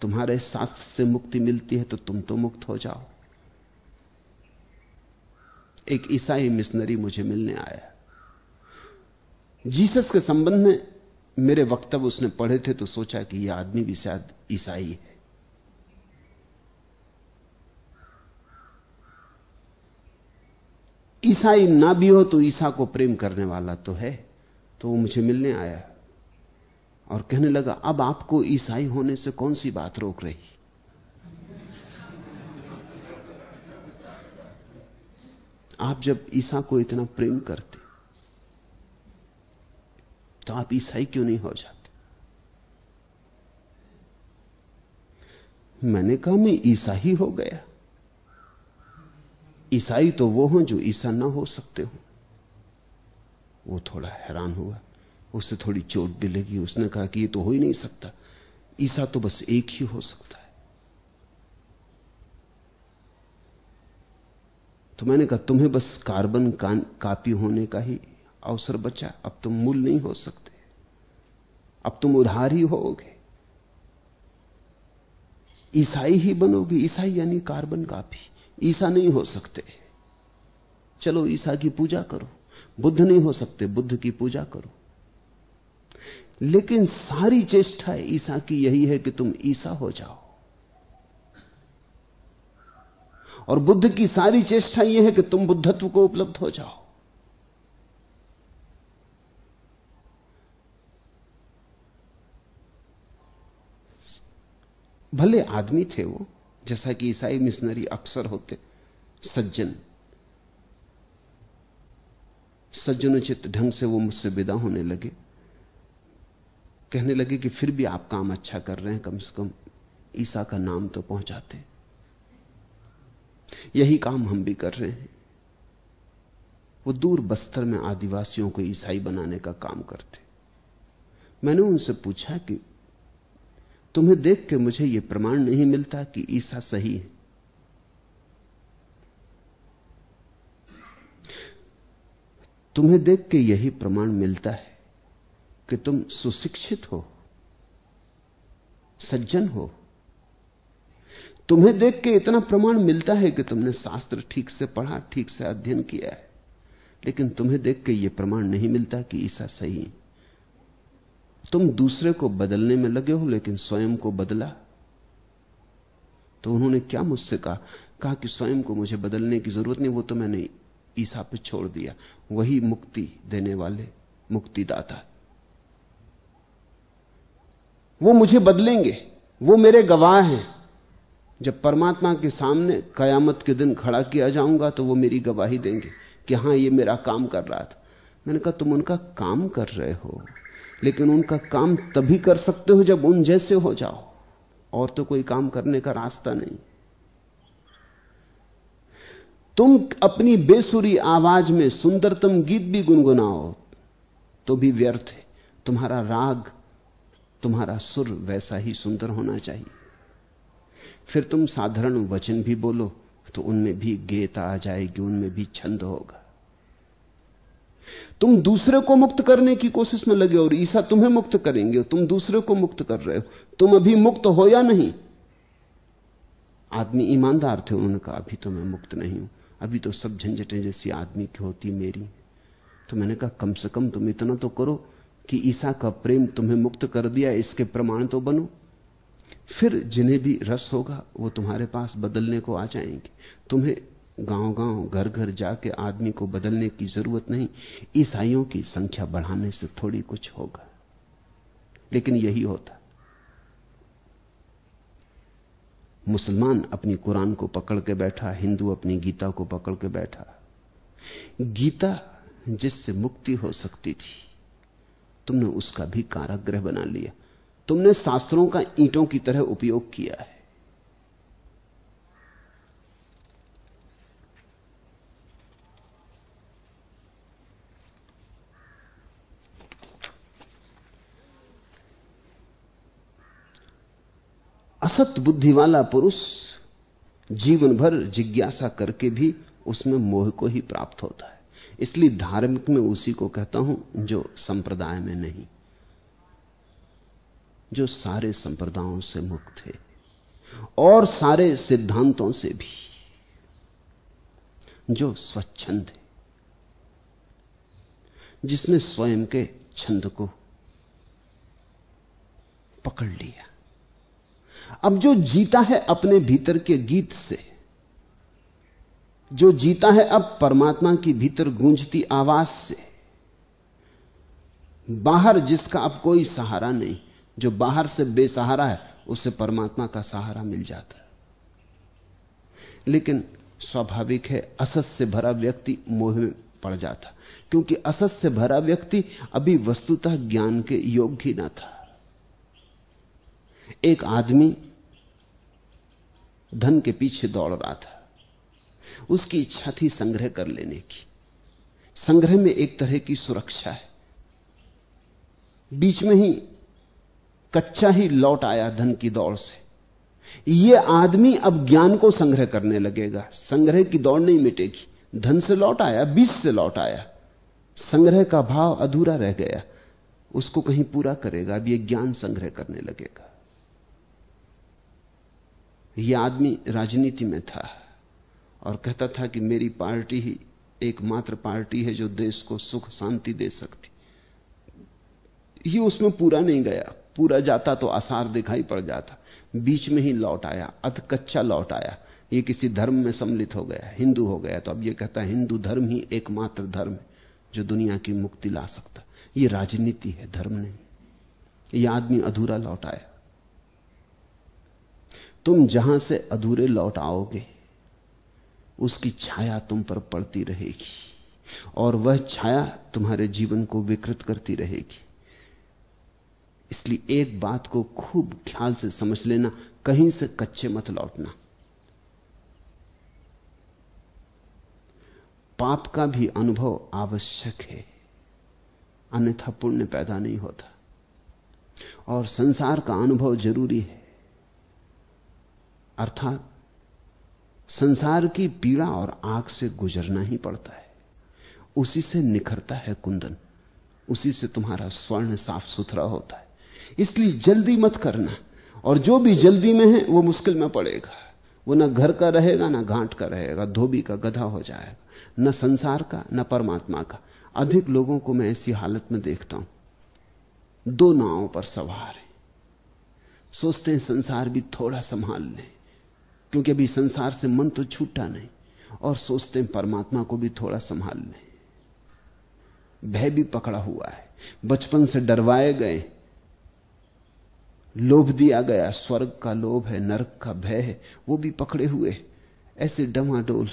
तुम्हारे शास्त्र से मुक्ति मिलती है तो तुम तो मुक्त हो जाओ। एक ईसाई मिशनरी मुझे मिलने आया। जीसस के संबंध में मेरे वक्तव्य उसने पढ़े थे तो सोचा कि यह आदमी भी शायद ईसाई है। ईसाई ना भी हो तो ईसा को प्रेम करने वाला तो है तो वो मुझे मिलने आया और कहने लगा, अब आपको ईसाई होने से कौन सी बात रोक रही? आप जब ईसा को इतना प्रेम करते तो आप ईसाई क्यों नहीं हो जाते? मैंने कहा, मैं ईसा ही हो गया। ईसाई तो वो हों जो ईसा ना हो सकते हो। वो थोड़ा हैरान हुआ। उससे थोड़ी चोट भी लगी। उसने कहा कि ये तो हो ही नहीं सकता। ईसा तो बस एक ही हो सकता है। तो मैंने कहा, तुम्हें बस कार्बन कापी होने का ही अवसर बचा। अब तुम मूल नहीं हो सकते। अब तुम उधार ही होगे। ईसाई ही बनोगे। ईसाई यानी कार्बन कापी ईसा नहीं हो सकते। चलो ईसा की पूजा करो। बुद्ध नहीं हो सकते। बुद्ध की पूजा करो। लेकिन सारी चेष्टा ईसा की यही है कि तुम ईसा हो जाओ। और बुद्ध की सारी चेष्टा यह है कि तुम बुद्धत्व को उपलब्ध हो जाओ। भले आदमी थे वो, जैसा कि ईसाई मिशनरी अक्सर होते, सज्जन। सज्जनोचित ढंग से वो मुझसे विदा होने लगे। कहने लगे कि फिर भी आप काम अच्छा कर रहे हैं, कम से कम ईसा का नाम तो पहुंचाते। यही काम हम भी कर रहे हैं। वो दूर बस्तर में आदिवासियों को ईसाई बनाने का काम करते। मैंने उनसे पूछा कि तुम्हें देख के मुझे यह प्रमाण नहीं मिलता कि ईसा सही है। तुम्हें देख के यही प्रमाण मिलता है कि तुम सुशिक्षित हो, सज्जन हो। तुम्हें देख के इतना प्रमाण मिलता है कि तुमने शास्त्र ठीक से पढ़ा, ठीक से अध्ययन किया है, लेकिन तुम्हें देख के यह प्रमाण नहीं मिलता कि ईसा सही है। तुम दूसरे को बदलने में लगे हो, लेकिन स्वयं को बदला। तो उन्होंने क्या मुझसे कहा? कहा कि स्वयं को मुझे बदलने की ज़रूरत नहीं, वो तो मैंने ईसा पे छोड़ दिया। वही मुक्ति देने वाले मुक्तिदाता। वो मुझे बदलेंगे। वो मेरे गवाह हैं। जब परमात्मा के सामने कयामत के दिन खड़ा किया जाऊँगा तो वो मेरी गवाही देंगे कि हाँ, ये मेरा काम कर रहा था। मैंने कहा, तुम उनका काम कर रहे हो। लेकिन उनका काम तभी कर सकते हो जब उन जैसे हो जाओ। और तो कोई काम करने का रास्ता नहीं। तुम अपनी बेसुरी आवाज़ में सुंदरतम गीत भी गुनगुनाओ तो भी व्यर्थ है। तुम्हारा राग, तुम्हारा सुर वैसा ही सुंदर होना चाहिए। फिर तुम साधारण वचन भी बोलो तो उनमें भी गेता आ जाएगी, उनमें भी छंद होगा। तुम दूसरे को मुक्त करने की कोशिश में लगे और ईसा तुम्हें मुक्त करेंगे तुम दूसरे को मुक्त कर रहे हो। तुम अभी मुक्त हो या नहीं? आदमी ईमानदार थे, उन्होंने कहा, अभी तो मैं मुक्त नहीं हूँ। अभी तो सब झंझटें जैसी आदमी की होती मेरी। तो मैंने कहा, कम से कम तुम इतना तो करो कि ईसा का प्रेम तुम्हें मुक्त कर दिया, इसके प्रमाण तो बनो। फिर जिन्हें भी रस होगा, वो तुम्हारे पास बदलने को आ जाएँगे। तुम्हें गाँव गाँव घर घर जाके आदमी को बदलने की ज़रूरत नहीं। ईसाइयों की संख्या बढ़ाने से थोड़ी कुछ होगा। लेकिन यही होता। मुसलमान अपनी कुरान को पकड़ के बैठा, हिंदू अपनी गीता को पकड़ के बैठा। गीता जिससे मुक्ति हो सकती थी, तुमने उसका भी काराग्रह बना लिया। तुमने शास्त्रों का ईंटों की तरह उपयोग किया है। असत बुद्धि वाला पुरुष जीवन भर जिज्ञासा करके भी उसमें मोह को ही प्राप्त होता है। इसलिए धार्मिक में उसी को कहता हूँ जो संप्रदाय में नहीं, जो सारे संप्रदायों से मुक्त है और सारे सिद्धांतों से भी, जो स्वच्छंद है, जिसने स्वयं के छंद को पकड़ लिया। अब जो जीता है अपने भीतर के गीत से, जो जीता है अब परमात्मा की भीतर गूंजती आवाज़ से, बाहर जिसका अब कोई सहारा नहीं, जो बाहर से बेसहारा है, उसे परमात्मा का सहारा मिल जाता है। लेकिन स्वाभाविक है, असत से भरा व्यक्ति मोह में पड़ जाता, क्योंकि असत से भरा व्यक्ति अभी वस्तुतः ज्ञान के योग्य ही ना था। एक आदमी धन के पीछे दौड़ रहा था। उसकी इच्छा थी संग्रह कर लेने की। संग्रह में एक तरह की सुरक्षा है। बीच में ही कच्चा ही लौट आया धन की दौड़ से। यह आदमी अब ज्ञान को संग्रह करने लगेगा। संग्रह की दौड़ नहीं मिटेगी। धन से लौट आया बीच से लौट आया। संग्रह का भाव अधूरा रह गया। उसको कहीं पूरा करेगा, अब यह ज्ञान संग्रह करने लगेगा। यह आदमी राजनीति में था और कहता था कि मेरी पार्टी ही एकमात्र पार्टी है जो देश को सुख शांति दे सकती। ये उसमें पूरा नहीं गया। पूरा जाता तो आसार दिखाई पड़ जाता। बीच में ही लौट आया अध कच्चा लौट आया। ये किसी धर्म में सम्मिलित हो गया, हिंदू हो गया। तो अब ये कहता है, हिंदू धर्म ही एकमात्र धर्म है जो दुनिया की मुक्ति ला सकता। ये राजनीति है, धर्म नहीं। ये आदमी अधूरा लौट आया। तुम जहाँ से अधूरे लौट आओगे, उसकी छाया तुम पर पड़ती रहेगी, और वह छाया तुम्हारे जीवन को विकृत करती रहेगी। इसलिए एक बात को खूब ख्याल से समझ लेना, कहीं से कच्चे मत लौटना। पाप का भी अनुभव आवश्यक है, अन्यथा पुण्य पैदा नहीं होता। और संसार का अनुभव ज़रूरी है। अर्थात संसार की पीड़ा और आग से गुजरना ही पड़ता है। उसी से निखरता है कुंदन। उसी से तुम्हारा स्वर्ण साफ़ सुथरा होता है। इसलिए जल्दी मत करना। और जो भी जल्दी में है, वो मुश्किल में पड़ेगा। वो ना घर का रहेगा, ना घाट का रहेगा। धोबी का गधा हो जाएगा। न संसार का, न परमात्मा का। अधिक लोगों को मैं ऐसी हालत में देखता हूँ। दो नावों पर सवार है। सोचते हैं संसार भी थोड़ा संभाल लें। क्योंकि अभी संसार से मन तो छूटा नहीं, और सोचते हैं परमात्मा को भी थोड़ा संभाल लें। भय भी पकड़ा हुआ है। बचपन से डरवाए गए। लोभ दिया गया। स्वर्ग का लोभ है, नरक का भय है, वो भी पकड़े हुए। ऐसे डमाडोल,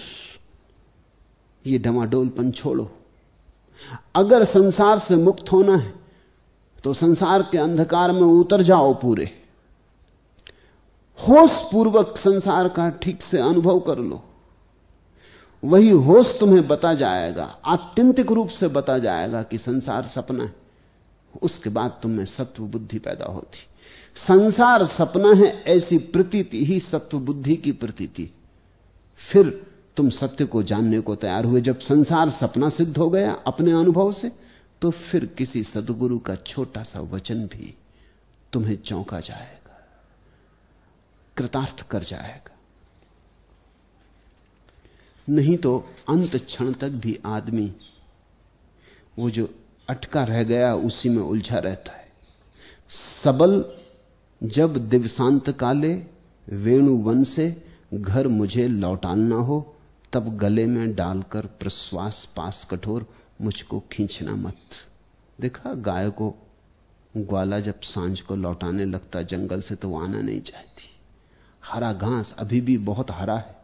ये डमाडोलपन छोड़ो। अगर संसार से मुक्त होना है तो संसार के अंधकार में उतर जाओ पूरे। होश पूर्वक संसार का ठीक से अनुभव कर लो। वही होश तुम्हें बता जाएगा, आत्यंतिक रूप से बता जाएगा कि संसार सपना है। उसके बाद तुम्हें सत्व बुद्धि पैदा होती। संसार सपना है ऐसी प्रतीति ही सत्व बुद्धि की प्रतीति। फिर तुम सत्य को जानने को तैयार हुए। जब संसार सपना सिद्ध हो गया अपने अनुभव से तो फिर किसी सदगुरु का छोटा सा वचन भी तुम्हें चौंका जाएगा। कृतार्थ कर जाएगा। नहीं तो अंत क्षण तक भी आदमी, वो जो अटका रह गया, उसी में उलझा रहता है। सबल जब दिवसांत काले, वेणु वन से घर मुझे लौटाना हो, तब गले में डालकर प्रश्वास पास कठोर मुझको खींचना मत। देखा, गाय को ग्वाला जब साँझ को लौटाने लगता, जंगल से तो आना नहीं चाहती। हरा घास अभी भी बहुत हरा है।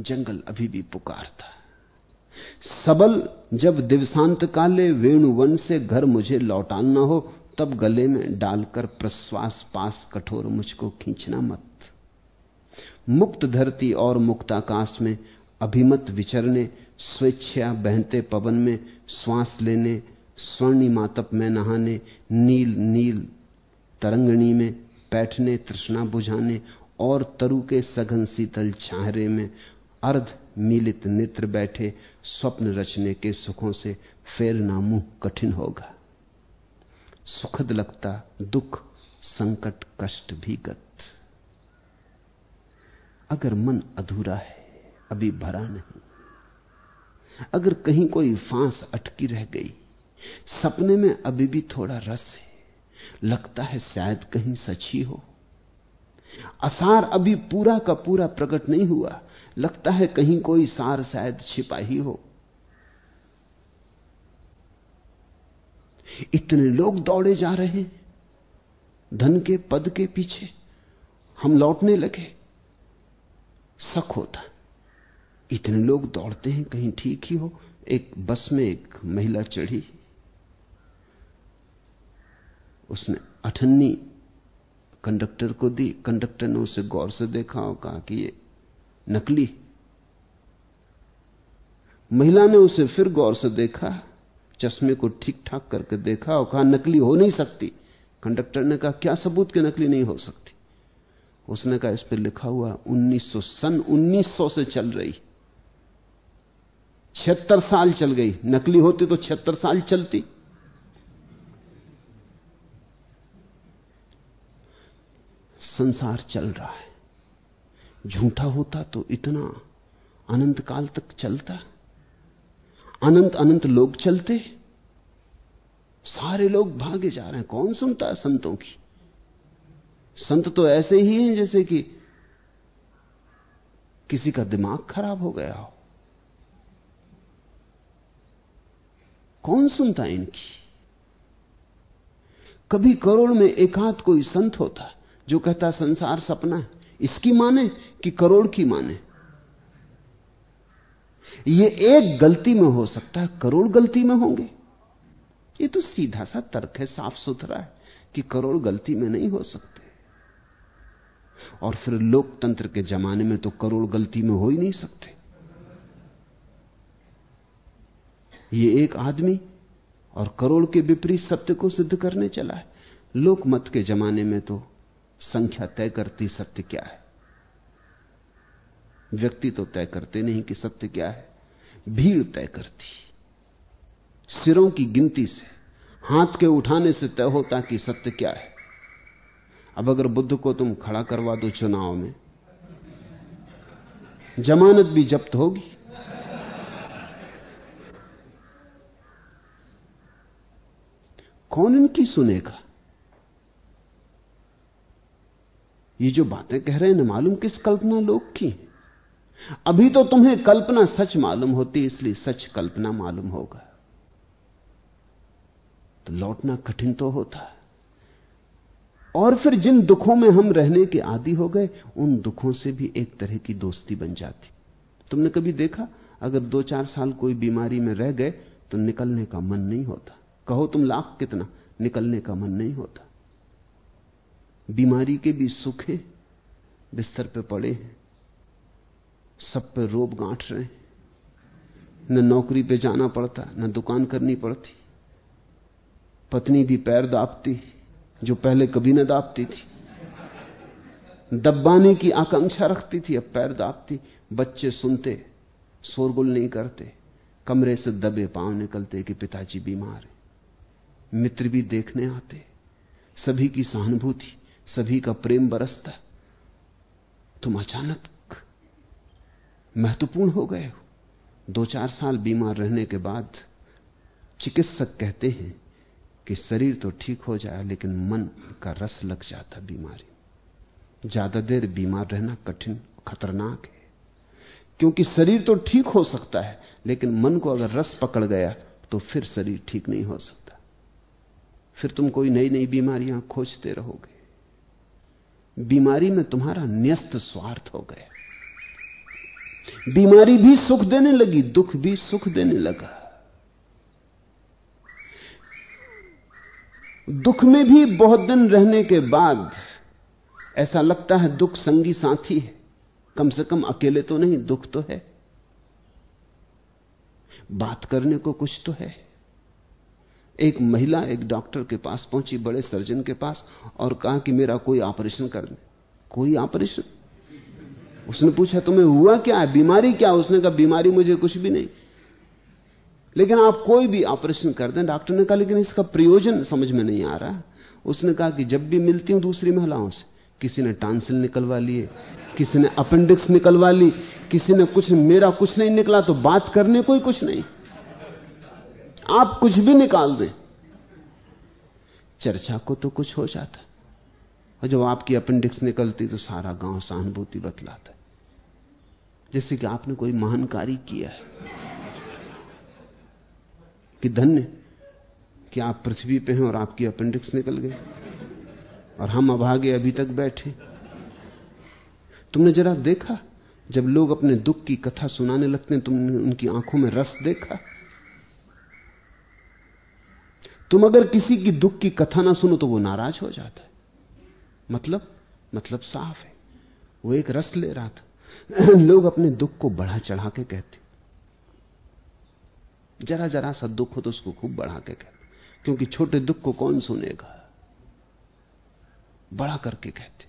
जंगल अभी भी पुकारता सबल जब दिवसांत काले वेणुवन से घर मुझे लौटाना हो, तब गले में डालकर प्रश्वास पास कठोर मुझको खींचना मत। मुक्त धरती और मुक्ताकाश में अभिमत विचरने स्वेच्छा बहते पवन में श्वास लेने, स्वर्णिमातप में नहाने, नील नील तरंगणी में बैठने, तृष्णा बुझाने और तरु के सघन शीतल छाहरे में अर्ध मिलित नेत्र बैठे स्वप्न रचने के सुखों से फेरना मुँह कठिन होगा। सुखद लगता दुख, संकट, कष्ट भी गत। अगर मन अधूरा है, अभी भरा नहीं। अगर कहीं कोई फांस अटकी रह गई, सपने में अभी भी थोड़ा रस है। लगता है शायद कहीं सच ही हो। असार अभी पूरा का पूरा प्रकट नहीं हुआ। लगता है कहीं कोई सार शायद छिपा ही हो। इतने लोग दौड़े जा रहे हैं। धन के पद के पीछे हम लौटने लगे। शक होता। इतने लोग दौड़ते हैं कहीं ठीक ही हो। एक बस में एक महिला चढ़ी। उसने अठन्नी कंडक्टर को दी। कंडक्टर ने उसे गौर से देखा और कहा कि ये नकली महिला ने उसे फिर गौर से देखा, चश्मे को ठीक ठाक करके देखा और कहा, नकली हो नहीं सकती। कंडक्टर ने कहा, क्या सबूत के नकली नहीं हो सकती? उसने कहा, इस पर लिखा हुआ 1900 सन 1900 से चल रही। छिहत्तर साल चल गई। नकली होती तो छिहत्तर साल चलती। संसार चल रहा है। झूठा होता तो इतना अनंत काल तक चलता। अनंत अनंत लोग चलते। सारे लोग भागे जा रहे हैं। कौन सुनता है संतों की? संत तो ऐसे ही हैं जैसे कि किसी का दिमाग खराब हो गया हो। कौन सुनता है इनकी? कभी करोड़ में एकाध कोई संत होता जो कहता संसार सपना है। इसकी माने कि करोड़ की माने? ये एक गलती में हो सकता है, करोड़ गलती में होंगे। ये तो सीधा सा तर्क है, साफ़ सुथरा है कि करोड़ गलती में नहीं हो सकते। और फिर लोकतंत्र के जमाने में तो करोड़ गलती में हो ही नहीं सकते। ये एक आदमी और करोड़ के विपरीत सत्य को सिद्ध करने चला है। लोकमत के जमाने में तो संख्या तय करती सत्य क्या है? व्यक्ति तो तय करते नहीं कि सत्य क्या है, भीड़ तय करती। सिरों की गिनती से, हाथ के उठाने से तय होता कि सत्य क्या है। अब अगर बुद्ध को तुम खड़ा करवा दो चुनाव में, जमानत भी जब्त होगी। कौन इनकी सुनेगा? ये जो बातें कह रहे हैं, ना मालूम किस कल्पना लोग की। अभी तो तुम्हें कल्पना सच मालूम होती, इसलिए सच कल्पना मालूम होगा। तो लौटना कठिन तो होता। है और फिर जिन दुखों में हम रहने के आदि हो गए, उन दुखों से भी एक तरह की दोस्ती बन जाती। तुमने कभी देखा? अगर दो चार साल कोई बीमारी में रह गए तो निकलने का मन नहीं होता। कहो तुम लाख कितना, निकलने का मन नहीं होता। बीमारी के भी सुख हैं, बिस्तर पे पड़े हैं, सब पे रोब गांठ रहे हैं। न नौकरी पे जाना पड़ता, न दुकान करनी पड़ती। पत्नी भी पैर दापती जो पहले कभी न दापती थी। दब्बाने की आकांक्षा रखती थी, अब पैर दापती बच्चे सुनते, शोरगुल नहीं करते। कमरे से दबे पाँव निकलते कि पिताजी बीमार है। मित्र भी देखने आते, सभी की सहानुभूति। सभी का प्रेम बरसता तुम अचानक, महत्वपूर्ण हो गए हो। दो चार साल बीमार रहने के बाद चिकित्सक कहते हैं कि शरीर तो ठीक हो जाए, लेकिन मन का रस लग जाता बीमारी। ज़्यादा देर बीमार रहना कठिन, खतरनाक है। क्योंकि शरीर तो ठीक हो सकता है, लेकिन मन को अगर रस पकड़ गया तो फिर शरीर ठीक नहीं हो सकता। फिर तुम कोई नई नई बीमारियाँ खोजते रहोगे। बीमारी में तुम्हारा न्यस्त स्वार्थ हो गया। बीमारी भी सुख देने लगी, दुख भी सुख देने लगा। दुख में भी बहुत दिन रहने के बाद ऐसा लगता है दुख संगी साथी है। कम से कम अकेले तो नहीं, दुख तो है। बात करने को कुछ तो है। एक महिला एक डॉक्टर के पास पहुँची, बड़े सर्जन के पास, और कहा कि मेरा कोई ऑपरेशन कर दे। कोई ऑपरेशन? उसने पूछा, तुम्हें हुआ क्या है? बीमारी क्या उसने कहा, बीमारी मुझे कुछ भी नहीं। लेकिन आप कोई भी ऑपरेशन कर दें, डॉक्टर ने कहा, लेकिन इसका प्रयोजन समझ में नहीं आ रहा। उसने कहा कि जब भी मिलती हूँ दूसरी महिलाओं से, किसी ने टांसिल निकलवा लिए, किसी ने अपेंडिक्स निकलवा ली, किसी ने कुछ, मेरा कुछ नहीं निकला तो बात करने कोई कुछ नहीं। आप कुछ भी निकाल दें। चर्चा को तो कुछ हो जाता। और जब आपकी अपेंडिक्स निकलती तो सारा गाँव सहानुभूति बतलाता जैसे कि आपने कोई महान कार्य किया है। कि धन्य कि आप पृथ्वी पे हैं और आपकी अपेंडिक्स निकल गई। और हम अभागे अभी तक बैठे। तुमने जरा देखा? जब लोग अपने दुख की कथा सुनाने लगते हैं, तुमने उनकी आँखों में रस देखा? तुम अगर किसी की दुख की कथा ना सुनो तो वो नाराज़ हो जाता है। मतलब मतलब साफ़ है। वो एक रस ले रहा था। लोग अपने दुख को बढ़ा चढ़ा के कहते। जरा जरा सा दुख हो तो उसको खूब बढ़ा के कहते। क्योंकि छोटे दुख को कौन सुनेगा? बड़ा करके कहते।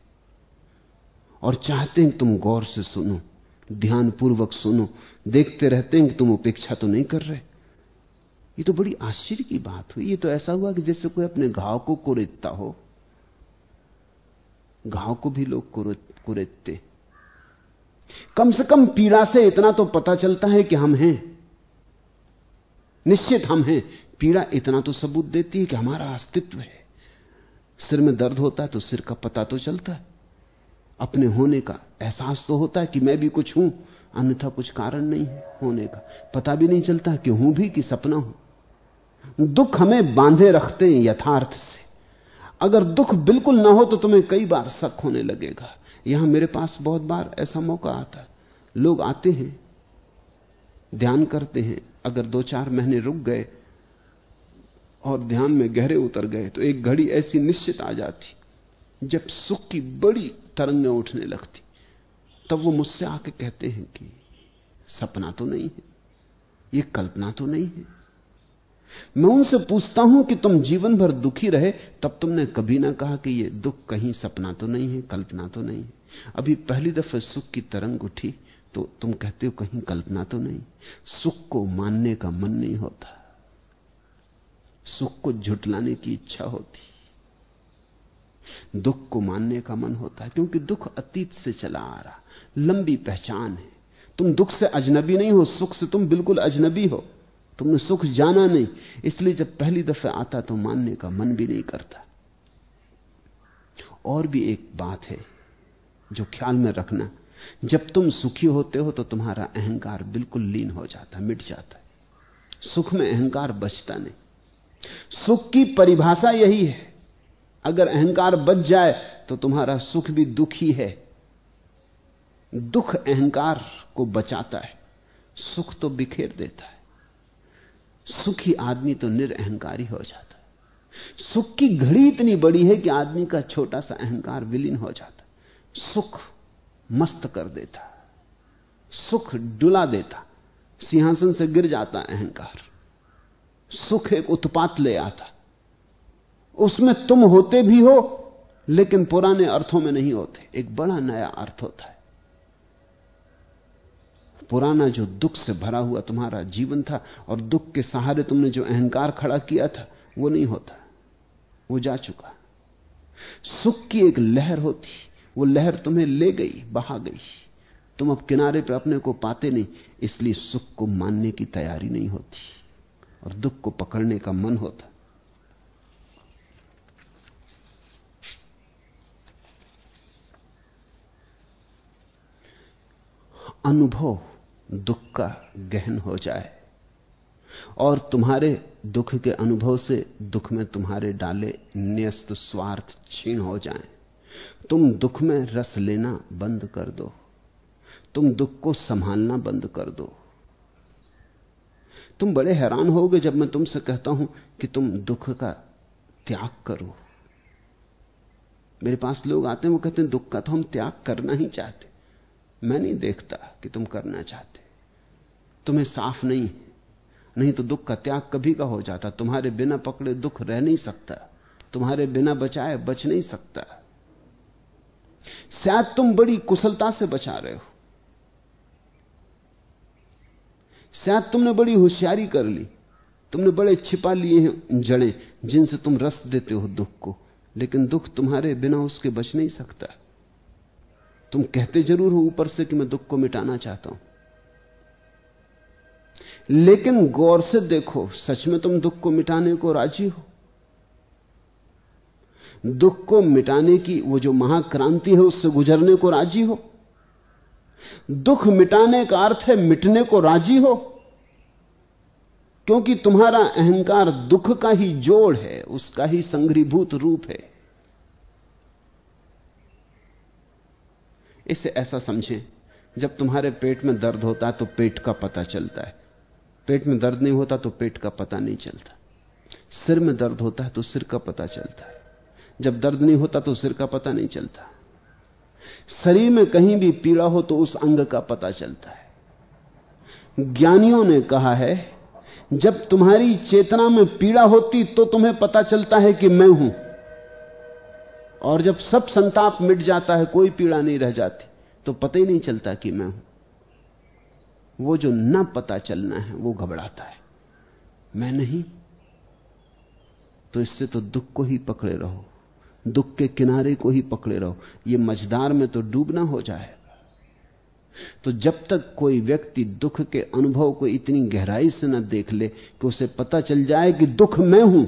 और चाहते हैं तुम गौर से सुनो, ध्यानपूर्वक सुनो, देखते रहते हैं कि तुम उपेक्षा तो नहीं कर रहे। ये तो बड़ी आश्चर्य की बात हुई। ये तो ऐसा हुआ कि जैसे कोई अपने घाव को कुरेदता हो। घाव को भी लोग कुरेदते। कम से कम पीड़ा से इतना तो पता चलता है कि हम हैं। निश्चित हम हैं। पीड़ा इतना तो सबूत देती है कि हमारा अस्तित्व है। सिर में दर्द होता है तो सिर का पता तो चलता है। अपने होने का एहसास तो होता है कि मैं भी कुछ हूँ, अन्यथा कुछ कारण नहीं है होने का। पता भी नहीं चलता कि हूँ भी कि सपना हूँ। दुख हमें बांधे रखते हैं यथार्थ से। अगर दुख बिल्कुल ना हो तो तुम्हें कई बार शक होने लगेगा। यहाँ मेरे पास बहुत बार ऐसा मौका आता है। लोग आते हैं, ध्यान करते हैं। अगर दो चार महीने रुक गए और ध्यान में गहरे उतर गए तो एक घड़ी ऐसी निश्चित आ जाती, जब सुख की बड़ी तरंगें उठने लगती। तब वो मुझसे आके कहते हैं कि सपना तो नहीं है, ये कल्पना तो नहीं है। मैं उनसे पूछता हूँ कि तुम जीवन भर दुखी रहे, तब तुमने कभी ना कहा कि ये दुख कहीं सपना तो नहीं है, कल्पना तो नहीं है। अभी पहली दफे सुख की तरंग उठी तो तुम कहते हो कहीं कल्पना तो नहीं। सुख को मानने का मन नहीं होता। सुख को झुटलाने की इच्छा होती। दुख को मानने का मन होता है, क्योंकि दुख अतीत से चला आ रहा, लंबी पहचान है। तुम दुख से अजनबी नहीं हो, सुख से तुम बिल्कुल अजनबी हो। तुमने सुख जाना नहीं। इसलिए जब पहली दफे आता तो मानने का मन भी नहीं करता। और भी एक बात है जो ख्याल में रखना, जब तुम सुखी होते हो तो तुम्हारा अहंकार बिल्कुल लीन हो जाता, मिट जाता है। सुख में अहंकार बचता नहीं। सुख की परिभाषा यही है। अगर अहंकार बच जाए तो तुम्हारा सुख भी दुखी है। दुख अहंकार को बचाता है। सुख तो बिखेर देता है। सुखी आदमी तो निरअहकारी हो जाता सुख की घड़ी इतनी बड़ी है कि आदमी का छोटा सा अहंकार विलीन हो जाता सुख मस्त कर देता सुख डुला देता सिंहासन से गिर जाता अहंकार। सुख एक उत्पात ले आता उसमें तुम होते भी हो, लेकिन पुराने अर्थों में नहीं होते। एक बड़ा नया अर्थ होता है। पुराना जो दुख से भरा हुआ तुम्हारा जीवन था और दुख के सहारे तुमने जो अहंकार खड़ा किया था, वो नहीं होता। वो जा चुका। सुख की एक लहर होती, वो लहर तुम्हें ले गई, बहा गई। तुम अब किनारे पर अपने को पाते नहीं, इसलिए सुख को मानने की तैयारी नहीं होती और दुख को पकड़ने का मन होता। अनुभव दुख का गहन हो जाए और तुम्हारे दुख के अनुभव से दुख में तुम्हारे डाले न्यस्त स्वार्थ छीण हो जाएँ। तुम दुख में रस लेना बंद कर दो। तुम दुख को संभालना बंद कर दो। तुम बड़े हैरान होगे जब मैं तुमसे कहता हूँ कि तुम दुख का त्याग करो। मेरे पास लोग आते हैं, वो कहते हैं, दुख का तो हम त्याग करना ही चाहते। मैं नहीं देखता कि तुम करना चाहते। तुम्हें साफ़ नहीं नहीं तो दुख का त्याग कभी का हो जाता। तुम्हारे बिना पकड़े दुख रह नहीं सकता। तुम्हारे बिना बचाए बच नहीं सकता। शायद तुम बड़ी कुशलता से बचा रहे हो। शायद तुमने बड़ी होशियारी कर ली। तुमने बड़े छिपा लिए हैं जड़ें जिनसे तुम रस देते हो दुख को। लेकिन दुख तुम्हारे बिना उसके बच नहीं सकता। तुम कहते ज़रूर हो ऊपर से कि मैं दुख को मिटाना चाहता हूँ। लेकिन गौर से देखो, सच में तुम दुख को मिटाने को राज़ी हो। दुख को मिटाने की वो जो महाक्रांति है, उससे गुजरने को राज़ी हो। दुख मिटाने का अर्थ है मिटने को राज़ी हो। क्योंकि तुम्हारा अहंकार दुख का ही जोड़ है, उसका ही संग्रीभूत रूप है। इसे ऐसा समझें, जब तुम्हारे पेट में दर्द होता है तो पेट का पता चलता है। पेट में दर्द नहीं होता तो पेट का पता नहीं चलता। सिर में दर्द होता है तो सिर का पता चलता है। जब दर्द नहीं होता तो सिर का पता नहीं चलता। शरीर में कहीं भी पीड़ा हो तो उस अंग का पता चलता है। ज्ञानियों ने कहा है, जब तुम्हारी चेतना में पीड़ा होती तो तुम्हें पता चलता है कि मैं हूँ। और जब सब संताप मिट जाता है, कोई पीड़ा नहीं रह जाती तो पता ही नहीं चलता कि मैं हूँ। वो जो न पता चलना है, वो घबराता है। मैं नहीं? तो इससे तो दुख को ही पकड़े रहो। दुख के किनारे को ही पकड़े रहो। ये मझदार में तो डूबना हो जाए। तो जब तक कोई व्यक्ति दुख के अनुभव को इतनी गहराई से न देख ले कि उसे पता चल जाए कि दुख मैं हूँ,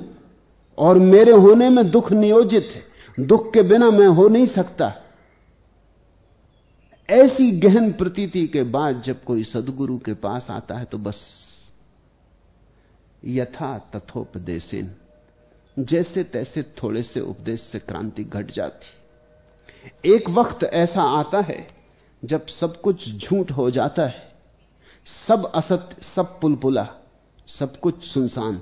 और मेरे होने में दुख नियोजित है दुख के बिना मैं हो नहीं सकता। ऐसी गहन प्रतीति के बाद जब कोई सदगुरु के पास आता है तो बस यथा तथोपदेशन। जैसे तैसे थोड़े से उपदेश से क्रांति घट जाती। एक वक्त ऐसा आता है जब सब कुछ झूठ हो जाता है। सब असत्य, सब पुलपुला, सब कुछ सुनसान।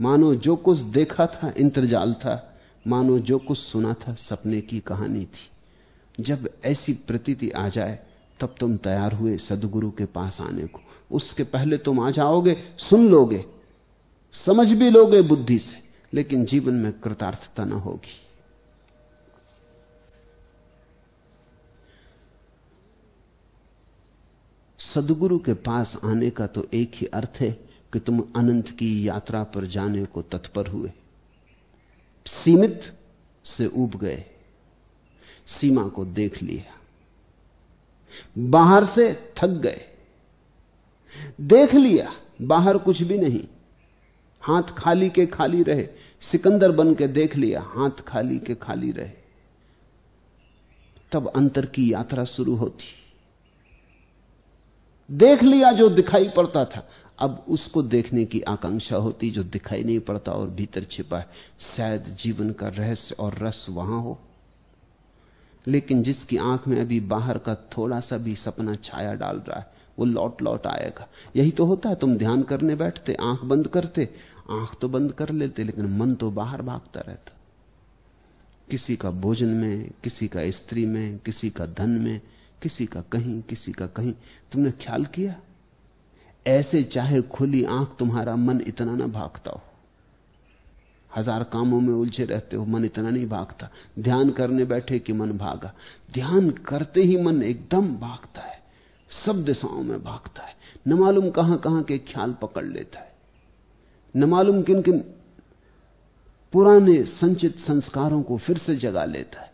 मानो जो कुछ देखा था इंतरजाल था। मानो जो कुछ सुना था सपने की कहानी थी। जब ऐसी प्रतीति आ जाए, तब तुम तैयार हुए सदगुरु के पास आने को। उसके पहले तुम आ जाओगे, सुन लोगे, समझ भी लोगे बुद्धि से, लेकिन जीवन में कृतार्थता ना होगी। सदगुरु के पास आने का तो एक ही अर्थ है कि तुम अनंत की यात्रा पर जाने को तत्पर हुए। सीमित से उब गए, सीमा को देख लिया, बाहर से थक गए, देख लिया, बाहर कुछ भी नहीं, हाथ खाली के खाली रहे, सिकंदर बन के देख लिया, हाथ खाली के खाली रहे। तब अंतर की यात्रा शुरू होती। देख लिया जो दिखाई पड़ता था अब उसको देखने की आकांक्षा होती जो दिखाई नहीं पड़ता और भीतर छिपा है। शायद जीवन का रहस्य और रस वहाँ हो। लेकिन जिसकी आँख में अभी बाहर का थोड़ा सा भी सपना छाया डाल रहा है, वो लौट लौट आएगा। यही तो होता है, तुम ध्यान करने बैठते, आँख बंद करते, आँख तो बंद कर लेते, लेकिन मन तो बाहर भागता रहता। किसी का भोजन में, किसी का स्त्री में, किसी का धन में, किसी का कहीं, किसी का कहीं, तुमने ख्याल किया? ऐसे चाहे खुली आँख तुम्हारा मन इतना ना भागता हो। हज़ार कामों में उलझे रहते हो, मन इतना नहीं भागता। ध्यान करने बैठे कि मन भागा। ध्यान करते ही मन एकदम भागता है। सब दिशाओं में भागता है। न मालूम कहाँ कहाँ के ख्याल पकड़ लेता है। न मालूम किन किन पुराने संचित संस्कारों को फिर से जगा लेता है।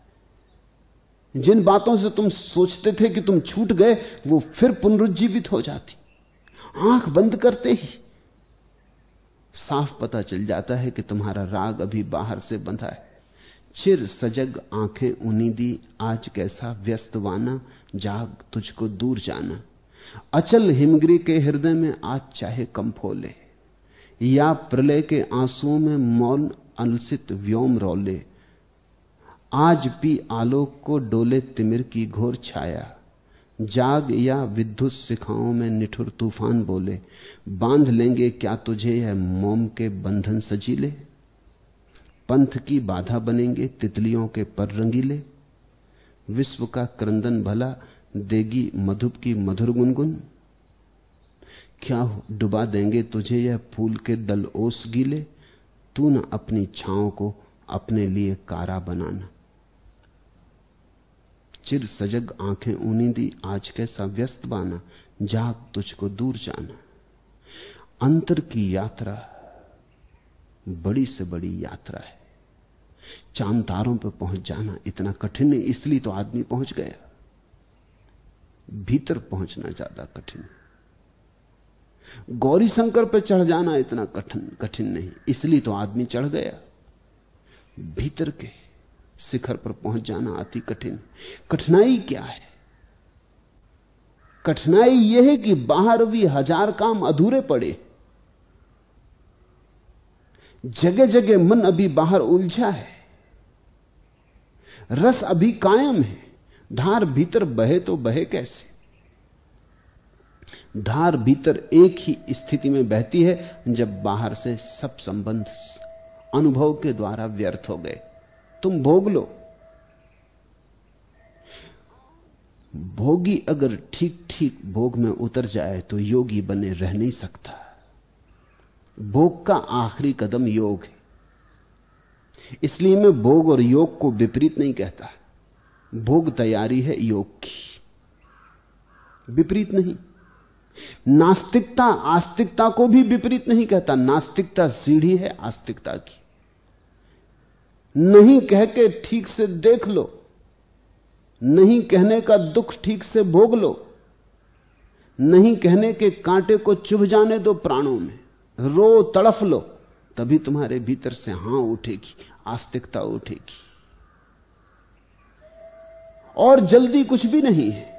जिन बातों से तुम सोचते थे कि तुम छूट गए, वो फिर पुनरुज्जीवित हो जाती। आँख बंद करते ही साफ़ पता चल जाता है कि तुम्हारा राग अभी बाहर से बंधा है। चिर सजग आँखें उन्हीं दी, आज कैसा व्यस्त वाना, जाग तुझको दूर जाना। अचल हिमगिरी के हृदय में आज चाहे कम फोले, या प्रलय के आंसुओं में मौन अलसित व्योम रौले। आज पी आलोक को डोले तिमिर की घोर छाया। जाग या विद्युत शिखाओं में निठुर तूफ़ान बोले, बाँध लेंगे क्या तुझे यह मोम के बंधन सजीले? पंथ की बाधा बनेंगे तितलियों के पर रंगीले विश्व का क्रंदन भला देगी मधुप की मधुर गुनगुन? क्या डुबा देंगे तुझे यह फूल के दल ओस गीले? तू न अपनी छाओं को अपने लिए कारा बनाना। चिर सजग आँखें ऊनी दी, आज कैसा व्यस्त बाना, जाग तुझको दूर जाना। अंतर की यात्रा बड़ी से बड़ी यात्रा है। चाँद तारों पर पहुँच जाना इतना कठिन है इसलिए तो आदमी पहुँच गया। भीतर पहुँचना ज़्यादा कठिन। गौरी शंकर पर चढ़ जाना इतना कठिन कठिन नहीं, इसलिए तो आदमी चढ़ गया। भीतर के शिखर पर पहुँच जाना अति कठिन। कठिनाई क्या है? कठिनाई यह है कि बाहर भी हज़ार काम अधूरे पड़े। जगह जगह मन अभी बाहर उलझा है। रस अभी कायम है। धार भीतर बहे तो बहे कैसे? धार भीतर एक ही स्थिति में बहती है जब बाहर से सब संबंध अनुभव के द्वारा व्यर्थ हो गए। तुम भोग लो। भोगी अगर ठीक ठीक भोग में उतर जाए तो योगी बने रह नहीं सकता। भोग का आखिरी कदम योग है। इसलिए मैं भोग और योग को विपरीत नहीं कहता। भोग तैयारी है योग की। विपरीत नहीं। नास्तिकता आस्तिकता को भी विपरीत नहीं कहता। नास्तिकता सीढ़ी है आस्तिकता की। नहीं कह के ठीक से देख लो, नहीं कहने का दुख ठीक से भोग लो, नहीं कहने के कांटे को चुभ जाने दो प्राणों में। रो, तड़फ लो, तभी तुम्हारे भीतर से हाँ उठेगी, आस्तिकता उठेगी। और जल्दी कुछ भी नहीं है,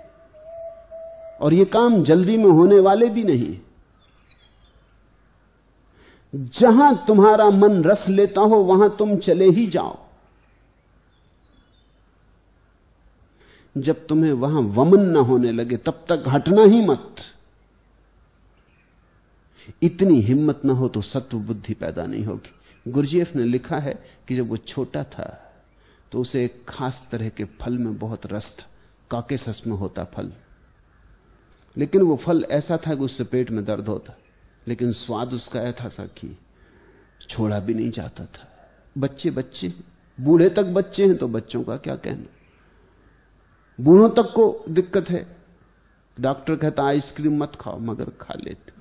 और ये काम जल्दी में होने वाले भी नहीं जहाँ तुम्हारा मन रस लेता हो, वहाँ तुम चले ही जाओ। जब तुम्हें वहाँ वमन न होने लगे, तब तक हटना ही मत। इतनी हिम्मत ना हो तो सत्व बुद्धि पैदा नहीं होगी। गुरजीएफ ने लिखा है कि जब वो छोटा था तो उसे एक खास तरह के फल में बहुत रस था। काकेसस में होता फल। लेकिन वो फल ऐसा था कि उससे पेट में दर्द होता। लेकिन स्वाद उसका ऐसा सा कि छोड़ा भी नहीं जाता था। बच्चे बच्चे, बूढ़े तक बच्चे हैं तो बच्चों का क्या कहना? बूढ़ों तक को दिक्कत है। डॉक्टर कहता, आइसक्रीम मत खाओ, मगर खा लेते।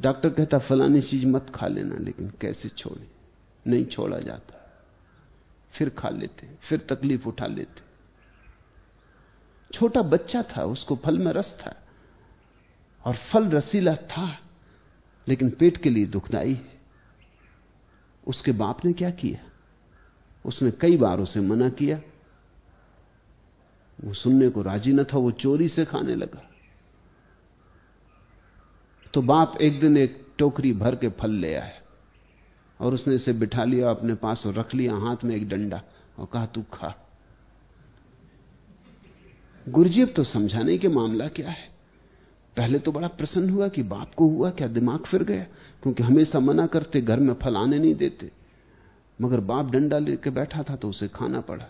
डॉक्टर कहता, फलानी चीज़ मत खा लेना, लेकिन कैसे छोड़े? नहीं छोड़ा जाता। फिर खा लेते, फिर तकलीफ़ उठा लेते। छोटा बच्चा था, उसको फल में रस था। और फल रसीला था, लेकिन पेट के लिए दुखदाई है। उसके बाप ने क्या किया? उसने कई बार उसे मना किया। वो सुनने को राज़ी न था, वो चोरी से खाने लगा। तो बाप एक दिन एक टोकरी भर के फल ले आया और उसने इसे बिठा लिया अपने पास और रख लिया हाथ में एक डंडा और कहा, तू खा। गुरुजीब तो समझाने के मामला क्या है? पहले तो बड़ा प्रसन्न हुआ कि बाप को हुआ, क्या दिमाग फिर गया? क्योंकि हमेशा मना करते, घर में फल आने नहीं देते। मगर बाप डंडा लेके बैठा था तो उसे खाना पड़ा।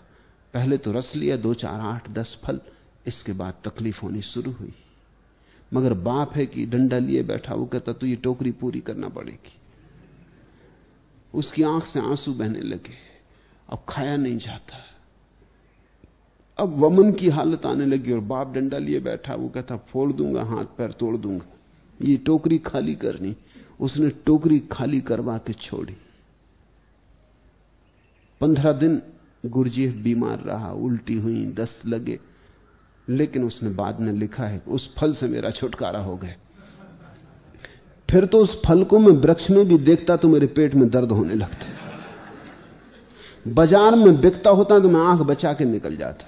पहले तो रस लिया, दो, चार, आठ, दस फल। इसके बाद तकलीफ़ होनी शुरू हुई। मगर बाप है कि डंडा लिए बैठा, वो कहता तो ये टोकरी पूरी करना पड़ेगी। उसकी आँख से आँसू बहने लगे। अब खाया नहीं जाता। अब वमन की हालत आने लगी और बाप डंडा लिए बैठा, वो कहता, फोड़ दूँगा, हाथ पैर तोड़ दूँगा। ये टोकरी खाली करनी। उसने टोकरी खाली करवा के छोड़ी। पंद्रह दिन गुरजी बीमार रहा, उल्टी हुई दस्त लगे। लेकिन उसने बाद में लिखा है, उस फल से मेरा छुटकारा हो गया। फिर तो उस फल को मैं वृक्ष में भी देखता तो मेरे पेट में दर्द होने लगता। बाज़ार में बिकता होता तो मैं आँख बचा के निकल जाता।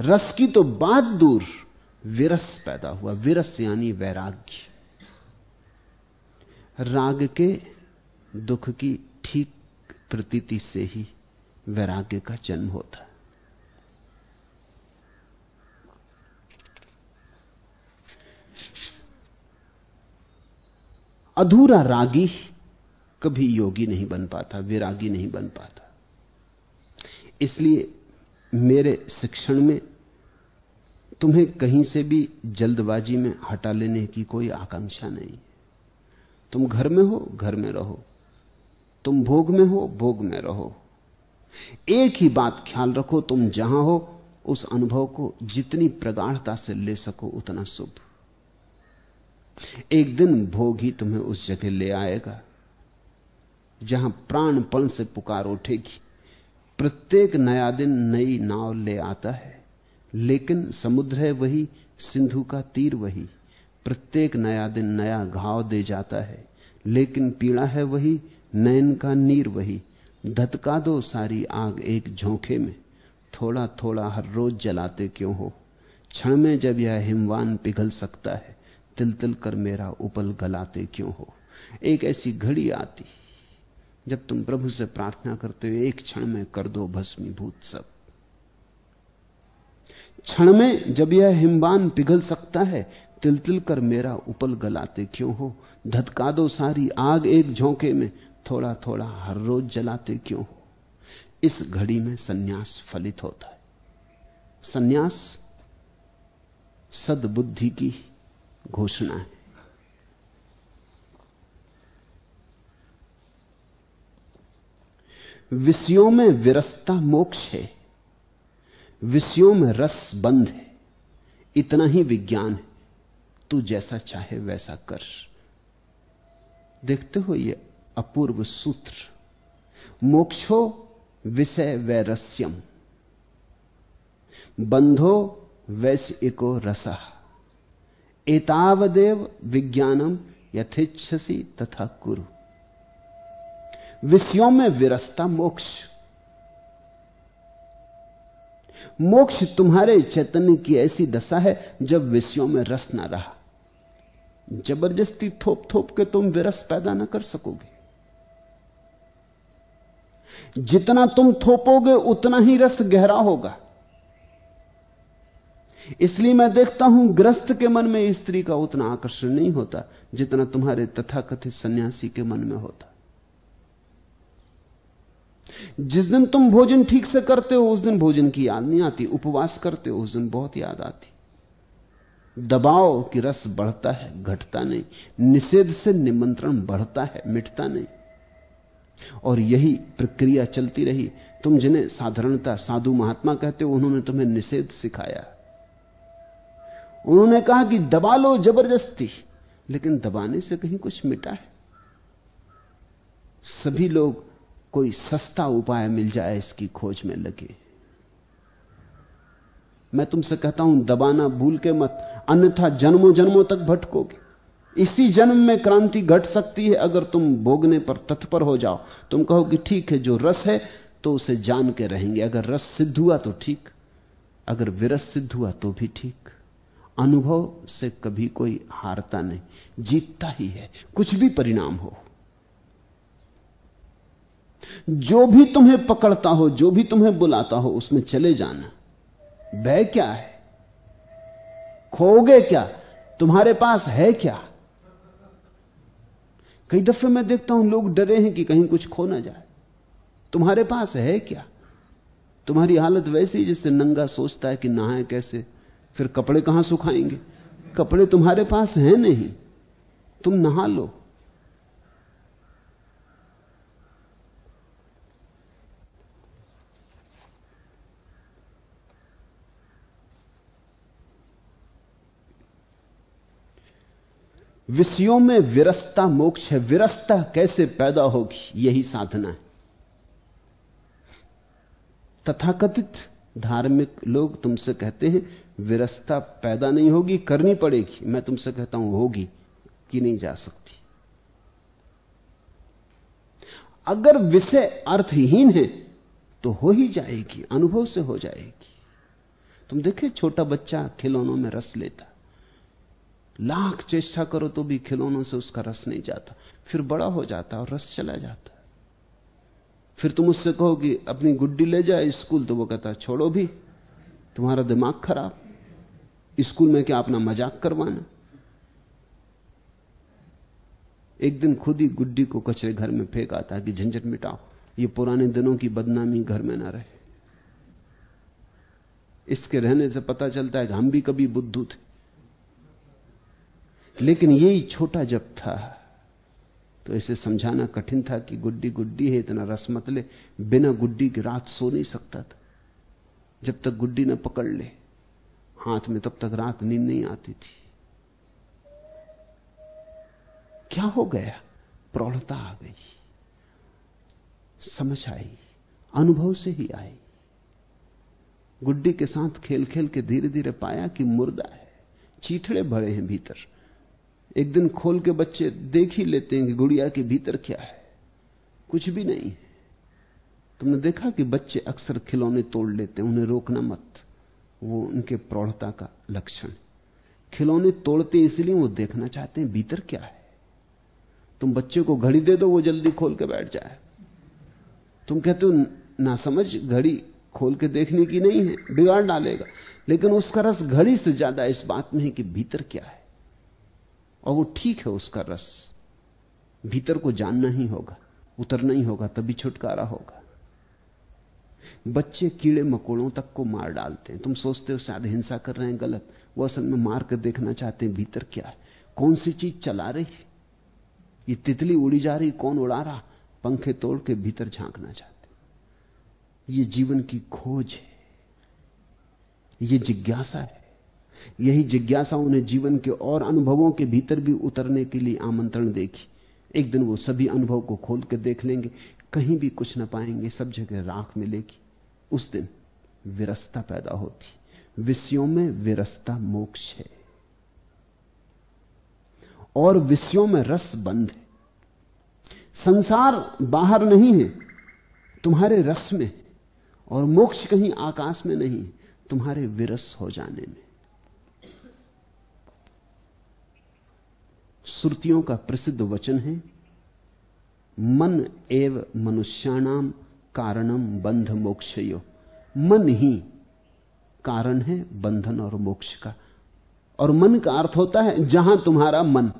रस की तो बात दूर, विरस पैदा हुआ। विरस यानी वैराग्य। राग के दुख की ठीक प्रतीति से ही वैराग्य का जन्म होता। है अधूरा रागी कभी योगी नहीं बन पाता, विरागी नहीं बन पाता। इसलिए मेरे शिक्षण में तुम्हें कहीं से भी जल्दबाजी में हटा लेने की कोई आकांक्षा नहीं। तुम घर में हो, घर में रहो। तुम भोग में हो, भोग में रहो। एक ही बात ख्याल रखो, तुम जहाँ हो, उस अनुभव को जितनी प्रगाढ़ता से ले सको, उतना शुभ। एक दिन भोग ही तुम्हें उस जगह ले आएगा, जहाँ प्राणपण से पुकार उठेगी। प्रत्येक नया दिन नई नाव ले आता है, लेकिन समुद्र है वही, सिंधु का तीर वही। प्रत्येक नया दिन नया घाव दे जाता है, लेकिन पीड़ा है वही, नयन का नीर वही। धतका दो सारी आग एक झोंके में थोड़ा थोड़ा हर रोज जलाते क्यों हो? क्षण में जब यह हिमवान पिघल सकता है तिल तिल कर मेरा उपल गलाते क्यों हो? एक ऐसी घड़ी आती जब तुम प्रभु से प्रार्थना करते हो, एक क्षण में कर दो भस्मीभूत सब। क्षण में जब यह हिमबान पिघल सकता है तिल तिल कर मेरा उपल गलाते क्यों हो? धतका दो सारी आग एक झोंके में थोड़ा थोड़ा हर रोज जलाते क्यों हो? इस घड़ी में सन्यास फलित होता है। सन्यास सदबुद्धि की घोषणा है। विषयों में विरसता मोक्ष है। विषयों में रस बंद है। इतना ही विज्ञान है। तू जैसा चाहे वैसा कर। देखते हो ये अपूर्व सूत्र? मोक्षो विषय वैरस्यम। बंधो वैश्विको रसा। एतावदेव विज्ञानम यथेच्छसी तथा कुरु। विषयों में विरसता मोक्ष। मोक्ष तुम्हारे चैतन्य की ऐसी दशा है जब विषयों में रस ना रहा। ज़बरदस्ती थोप थोप के तुम विरस पैदा ना कर सकोगे। जितना तुम थोपोगे, उतना ही रस गहरा होगा। इसलिए मैं देखता हूँ ग्रस्त के मन में स्त्री का उतना आकर्षण नहीं होता जितना तुम्हारे तथाकथित सन्यासी के मन में होता। जिस दिन तुम भोजन ठीक से करते हो, उस दिन भोजन की याद नहीं आती। उपवास करते हो, उस दिन बहुत याद आती। दबाव की रस बढ़ता है, घटता नहीं। निषेध से निमंत्रण बढ़ता है, मिटता नहीं। और यही प्रक्रिया चलती रही। तुम जिन्हें साधारणता साधु महात्मा कहते हो, उन्होंने तुम्हें निषेध सिखाया। उन्होंने कहा कि दबा लो ज़बरदस्ती, लेकिन दबाने से कहीं कुछ मिटा है। सभी लोग कोई सस्ता उपाय मिल जाए इसकी खोज में लगे। मैं तुमसे कहता हूँ, दबाना भूल के मत, अन्यथा जन्मों जन्मों तक भटकोगे। इसी जन्म में क्रांति घट सकती है अगर तुम भोगने पर तत्पर हो जाओ। तुम कहो कि ठीक है, जो रस है तो उसे जान के रहेंगे। अगर रस सिद्ध हुआ तो ठीक, अगर विरस सिद्ध हुआ तो भी ठीक। अनुभव से कभी कोई हारता नहीं, जीतता ही है, कुछ भी परिणाम हो। जो भी तुम्हें पकड़ता हो, जो भी तुम्हें बुलाता हो, उसमें चले जाना। भय क्या है? खोगे क्या? तुम्हारे पास है क्या? कई दफे मैं देखता हूँ, लोग डरे हैं कि कहीं कुछ खो ना जाए। तुम्हारे पास है क्या? तुम्हारी हालत वैसी जैसे नंगा सोचता है कि नहाए कैसे, फिर कपड़े कहाँ सुखाएँगे? कपड़े तुम्हारे पास हैं नहीं। तुम नहा लो। विषयों में विरसता मोक्ष है, विरसता कैसे पैदा होगी, यही साधना है। तथाकथित धार्मिक लोग तुमसे कहते हैं, विरसता पैदा नहीं होगी, करनी पड़ेगी। मैं तुमसे कहता हूँ, होगी कि नहीं जा सकती। अगर विषय अर्थहीन है तो हो ही जाएगी, अनुभव से हो जाएगी। तुम देखे, छोटा बच्चा खिलौनों में रस लेता। लाख चेष्टा करो तो भी खिलौनों से उसका रस नहीं जाता। फिर बड़ा हो जाता और रस चला जाता। फिर तुम उससे कहो कि अपनी गुड्डी ले जाए स्कूल तो वो कहता, छोड़ो भी, तुम्हारा दिमाग खराब। स्कूल में क्या अपना मज़ाक करवाना? एक दिन खुद ही गुड्डी को कचरे घर में फेंक आता कि झंझट मिटाओ, ये पुराने दिनों की बदनामी घर में ना रहे। इसके रहने से पता चलता है कि हम भी कभी बुद्धू थे। लेकिन यही छोटा जब था। तो इसे समझाना कठिन था कि गुड्डी गुड्डी है, इतना रस मत ले। बिना गुड्डी की रात सो नहीं सकता था। जब तक गुड्डी न पकड़ ले, हाथ में तब तक रात नींद नहीं आती थी। क्या हो गया? प्रौढ़ता आ गई। समझ आई, अनुभव से ही आई। गुड्डी के साथ खेल खेल के धीरे धीरे पाया कि मुर्दा है, चीथड़े भरे हैं भीतर। एक दिन खोल के बच्चे देख ही लेते हैं कि गुड़िया के भीतर क्या है। कुछ भी नहीं। है तुमने देखा कि बच्चे अक्सर खिलौने तोड़ लेते हैं, उन्हें रोकना मत। वो उनके प्रौढ़ता का लक्षण खिलौने तोड़ते इसलिए वो देखना चाहते हैं, भीतर क्या है। तुम बच्चे को घड़ी दे दो, वो जल्दी खोल के बैठ जाए। तुम कहते हो, ना समझ, घड़ी खोल के देखने की नहीं है, बिगाड़ डालेगा। लेकिन उसका रस घड़ी से ज़्यादा इस बात में है कि भीतर क्या है। और वो ठीक है उसका रस। भीतर को जानना ही होगा, उतरना ही होगा, तभी छुटकारा होगा। बच्चे कीड़े मकोड़ों तक को मार डालते हैं। तुम सोचते हो शायद हिंसा कर रहे हैं, गलत। वो असल में मार कर देखना चाहते हैं, भीतर क्या है? कौन सी चीज़ चला रही ये तितली उड़ी जा रही, कौन उड़ा रहा? पंखे तोड़ के भीतर झांकना चाहते ये जीवन की खोज है। ये जिज्ञासा है। यही जिज्ञासा उन्हें जीवन के और अनुभवों के भीतर भी उतरने के लिए आमंत्रण देगी एक दिन वो सभी अनुभव को खोल के देख लेंगे। कहीं भी कुछ ना पाएँगे, सब जगह राख मिलेगी। उस दिन विरसता पैदा होती। विषयों में विरसता मोक्ष है। और विषयों में रस बंद है। संसार बाहर नहीं है, तुम्हारे रस में और मोक्ष कहीं आकाश में नहीं तुम्हारे विरस हो जाने में। श्रुतियों का प्रसिद्ध वचन है, मन एव मनुष्याणाम कारणम बंध मोक्षयो। मन ही कारण है बंधन और मोक्ष का। और मन का अर्थ होता है जहाँ तुम्हारा मन।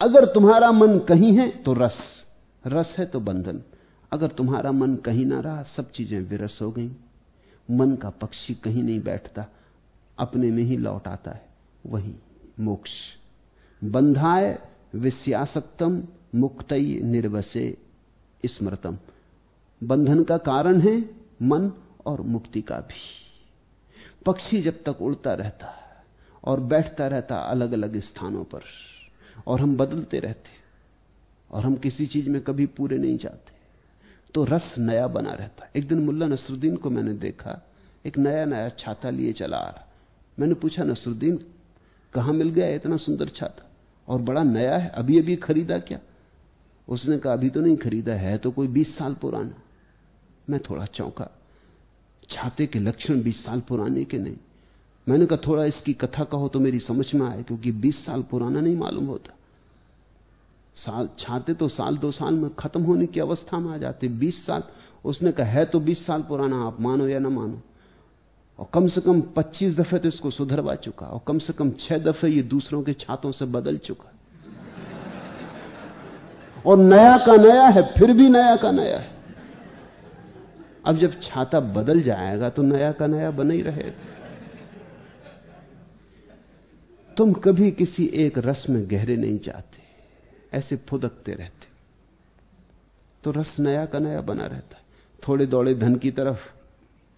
अगर तुम्हारा मन कहीं है तो रस रस है तो बंधन। अगर तुम्हारा मन कहीं ना रहा, सब चीज़ें विरस हो गई। मन का पक्षी कहीं नहीं बैठता, अपने में ही लौट आता है। वही मोक्ष। बंधाए विषयासक्तम मुक्तई निर्वसे स्मृतम। बंधन का कारण है मन और मुक्ति का भी। पक्षी जब तक उड़ता रहता है और बैठता रहता अलग अलग स्थानों पर और हम बदलते रहते और हम किसी चीज़ में कभी पूरे नहीं जाते तो रस नया बना रहता। एक दिन मुल्ला नसरुद्दीन को मैंने देखा, एक नया नया छाता लिए चला आ रहा। मैंने पूछा, नसरुद्दीन कहाँ मिल गया? इतना सुंदर छाता। और बड़ा नया है। अभी अभी खरीदा क्या? उसने कहा, अभी तो नहीं खरीदा है तो कोई बीस साल पुराना। मैं थोड़ा चौंका। छाते के लक्षण बीस साल पुराने के नहीं। मैंने कहा, थोड़ा इसकी कथा कहो तो मेरी समझ में आए, क्योंकि बीस साल पुराना नहीं मालूम होता। साल, छाते तो साल दो साल में खत्म होने की अवस्था में आ जाते, बीस साल। उसने कहा, है तो बीस साल पुराना, आप मानो या ना मानो? और कम से कम 25 दफे तो इसको सुधरवा चुका, और कम से कम छह दफे ये दूसरों के छातों से बदल चुका। और नया का नया है, फिर भी नया का नया है। अब जब छाता बदल जाएगा तो नया का नया बना ही रहेगा। तुम कभी किसी एक रस में गहरे नहीं जाते, ऐसे फुदकते रहते। तो रस नया का नया बना रहता है। थोड़े दौड़े धन की तरफ़